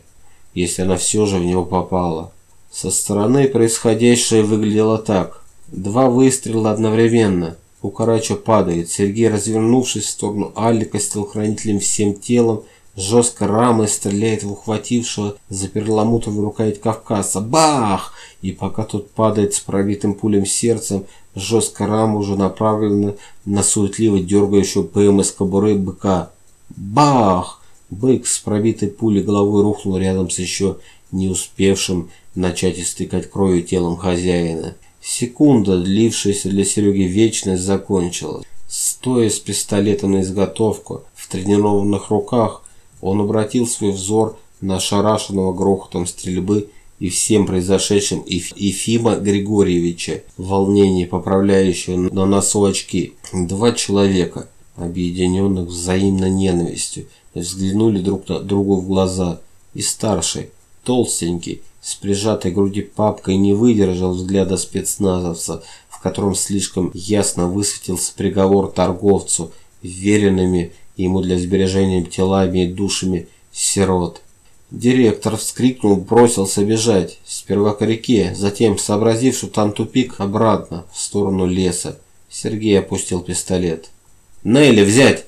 если она все же в него попала. Со стороны происходящее выглядело так. Два выстрела одновременно – Кукарача падает. Сергей, развернувшись в сторону Алика с телохранителем всем телом, жестко рамой стреляет в ухватившего за перламутровую рукоять Кавказа. Бах! И пока тот падает с пробитым пулем сердцем, жестко рама уже направлена на суетливо дергающего ПМ из кобуры быка. Бах! Бык с пробитой пулей головой рухнул рядом с еще не успевшим начать истыкать кровью телом хозяина. Секунда, длившаяся для Сереги вечность, закончилась. Стоя с пистолетом на изготовку, в тренированных руках, он обратил свой взор на шарашенного грохотом стрельбы и всем произошедшим Ефима Григорьевича, в волнении поправляющего на носу очки. Два человека, объединенных взаимно ненавистью, взглянули друг на другу в глаза, и старший, толстенький, с прижатой груди папкой не выдержал взгляда спецназовца, в котором слишком ясно высветился приговор торговцу, веренными ему для сбережения телами и душами сирот. Директор вскрикнул, бросился бежать, сперва к реке, затем, сообразив, что там тупик, обратно, в сторону леса. Сергей опустил пистолет. «Нелли, взять!»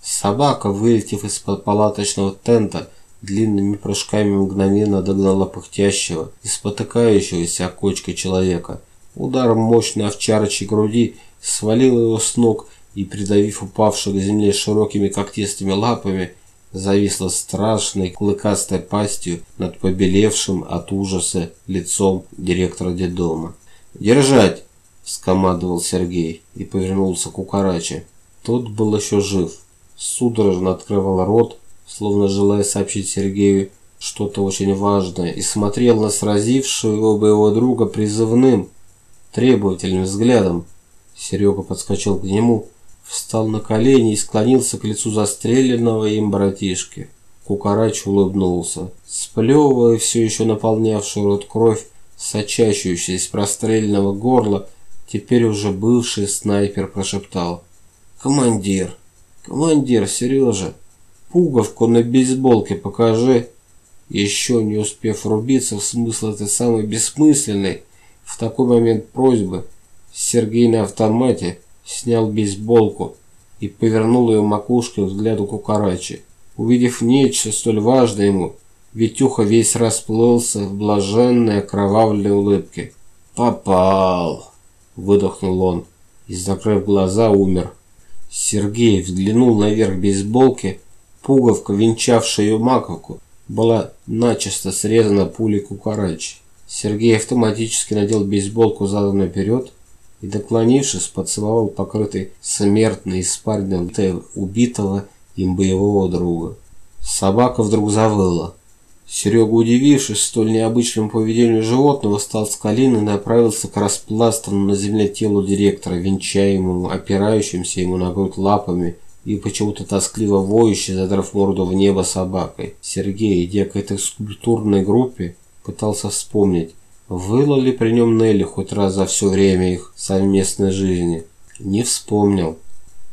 Собака, вылетев из-под палаточного тента, длинными прыжками мгновенно догнала пыхтящего и спотыкающегося окочкой человека. Ударом мощной овчарочей груди свалил его с ног и, придавив упавшего к земле широкими когтистыми лапами, зависла страшной клыкастой пастью над побелевшим от ужаса лицом директора детдома. «Держать!» – скомандовал Сергей и повернулся к Укараче. Тот был еще жив – судорожно открывал рот, словно желая сообщить Сергею что-то очень важное, и смотрел на сразившего его боевого друга призывным, требовательным взглядом. Серега подскочил к нему, встал на колени и склонился к лицу застреленного им братишки. Кукарач улыбнулся. Сплевывая все еще наполнявшую рот кровь, сочащуюся из простреленного горла, теперь уже бывший снайпер прошептал. «Командир! Командир, Сережа! Пуговку на бейсболке покажи!» Еще не успев рубиться в смысл этой самой бессмысленной в такой момент просьбы, Сергей на автомате снял бейсболку и повернул ее макушкой взгляду Кукарачи. Увидев нечто столь важное ему, Витюха весь расплылся в блаженной окровавленной улыбке. «Попал!» – выдохнул он и, закрыв глаза, умер. Сергей взглянул наверх бейсболки, пуговка, венчавшая ее маковку, была начисто срезана пулей кукарачи. Сергей автоматически надел бейсболку задом наперед и, доклонившись, поцеловал покрытый смертной испаренной убитого им боевого друга. Собака вдруг завыла. Серега, удивившись столь необычному поведению животного, стал с колен и направился к распластанному на земле телу директора, венчаемому, опирающимся ему на грудь лапами и почему-то тоскливо воющий, задрав морду в небо собакой. Сергей, идя к этой скульптурной группе, пытался вспомнить, выла ли при нем Нелли хоть раз за все время их совместной жизни. Не вспомнил.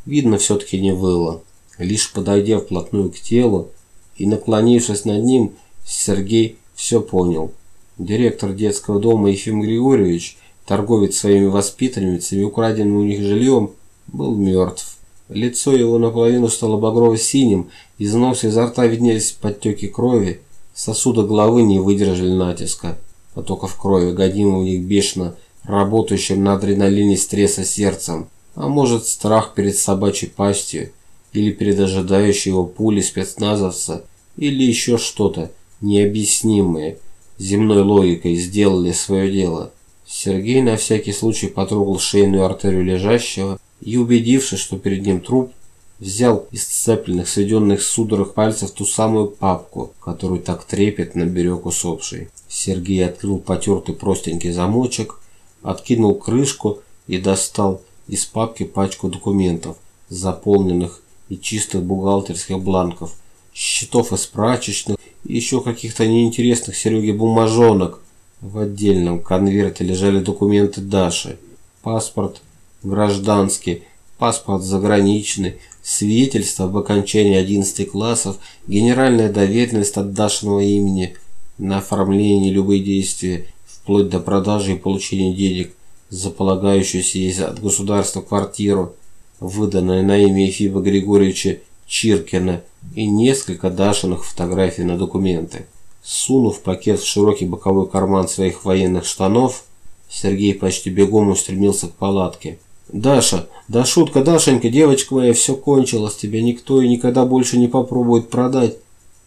Видно, все-таки не выла. Лишь подойдя вплотную к телу и наклонившись над ним, Сергей все понял. Директор детского дома Ефим Григорьевич, торговец своими воспитанницами украденным у них жильем, был мертв. Лицо его наполовину стало багрово-синим, из носа изо рта виднелись подтеки крови, сосуды головы не выдержали натиска. Потоков крови, годимого у них бешено работающим на адреналине стресса сердцем, а может страх перед собачьей пастью, или перед ожидающей его пули спецназовца, или еще что-то необъяснимое земной логикой сделали свое дело. Сергей на всякий случай потрогал шейную артерию лежащего и, убедившись, что перед ним труп, взял из цепленных, сведенных судорог пальцев ту самую папку, которую так трепетно берег усопший. Сергей открыл потертый простенький замочек, откинул крышку и достал из папки пачку документов, заполненных и чистых бухгалтерских бланков, счетов из прачечных и еще каких-то неинтересных Сереге бумажонок. В отдельном конверте лежали документы Даши. Паспорт гражданский, паспорт заграничный, свидетельство об окончании 11 классов, генеральная доверенность от Дашиного имени на оформление любые действия, вплоть до продажи и получения денег за полагающуюся ей от государства квартиру, выданная на имя Ефима Григорьевича Чиркина и несколько Дашиных фотографий на документы. Сунув пакет в широкий боковой карман своих военных штанов, Сергей почти бегом устремился к палатке. «Даша, да шутка, Дашенька, девочка моя, все кончилось, тебя никто и никогда больше не попробует продать».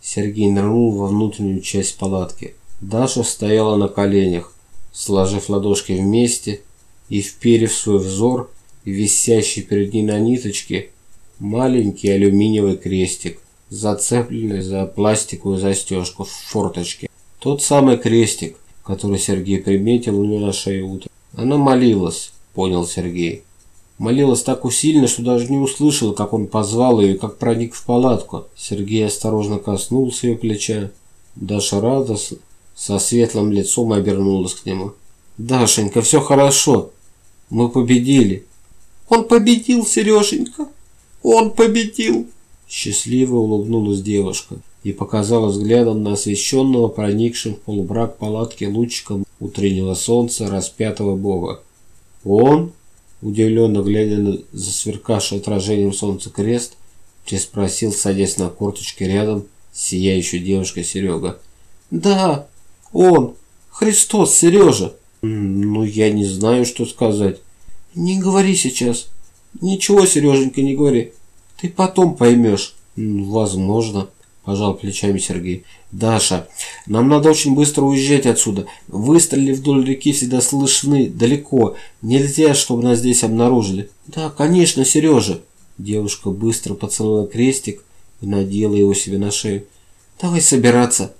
Сергей нырнул во внутреннюю часть палатки. Даша стояла на коленях, сложив ладошки вместе и вперев свой взор висящий перед ней на ниточке маленький алюминиевый крестик, зацепленный за пластиковую застежку в форточке. Тот самый крестик, который Сергей приметил у нее на шее утром. Она молилась, понял Сергей. Молилась так усиленно, что даже не услышала, как он позвал ее как проник в палатку. Сергей осторожно коснулся ее плеча. Даша радостно, со светлым лицом обернулась к нему. «Дашенька, все хорошо. Мы победили. Он победил, Сереженька! Он победил!» Счастливо улыбнулась девушка и показала взглядом на освещенного, проникшим в полубрак палатки лучиком утреннего солнца распятого бога. «Он?» Удивленно глядя на засверкавший отражением солнца крест, переспросил, садясь на корточки рядом с сияющей девушкой Серега. «Да, он! Христос, Сережа!» «Ну, я не знаю, что сказать». Не говори сейчас. Ничего, Сереженька, не говори. Ты потом поймешь. Возможно, пожал плечами Сергей. Даша, нам надо очень быстро уезжать отсюда. Выстрели вдоль реки всегда слышны далеко. Нельзя, чтобы нас здесь обнаружили. Да, конечно, Сережа. Девушка быстро поцеловала крестик и надела его себе на шею. «Давай собираться,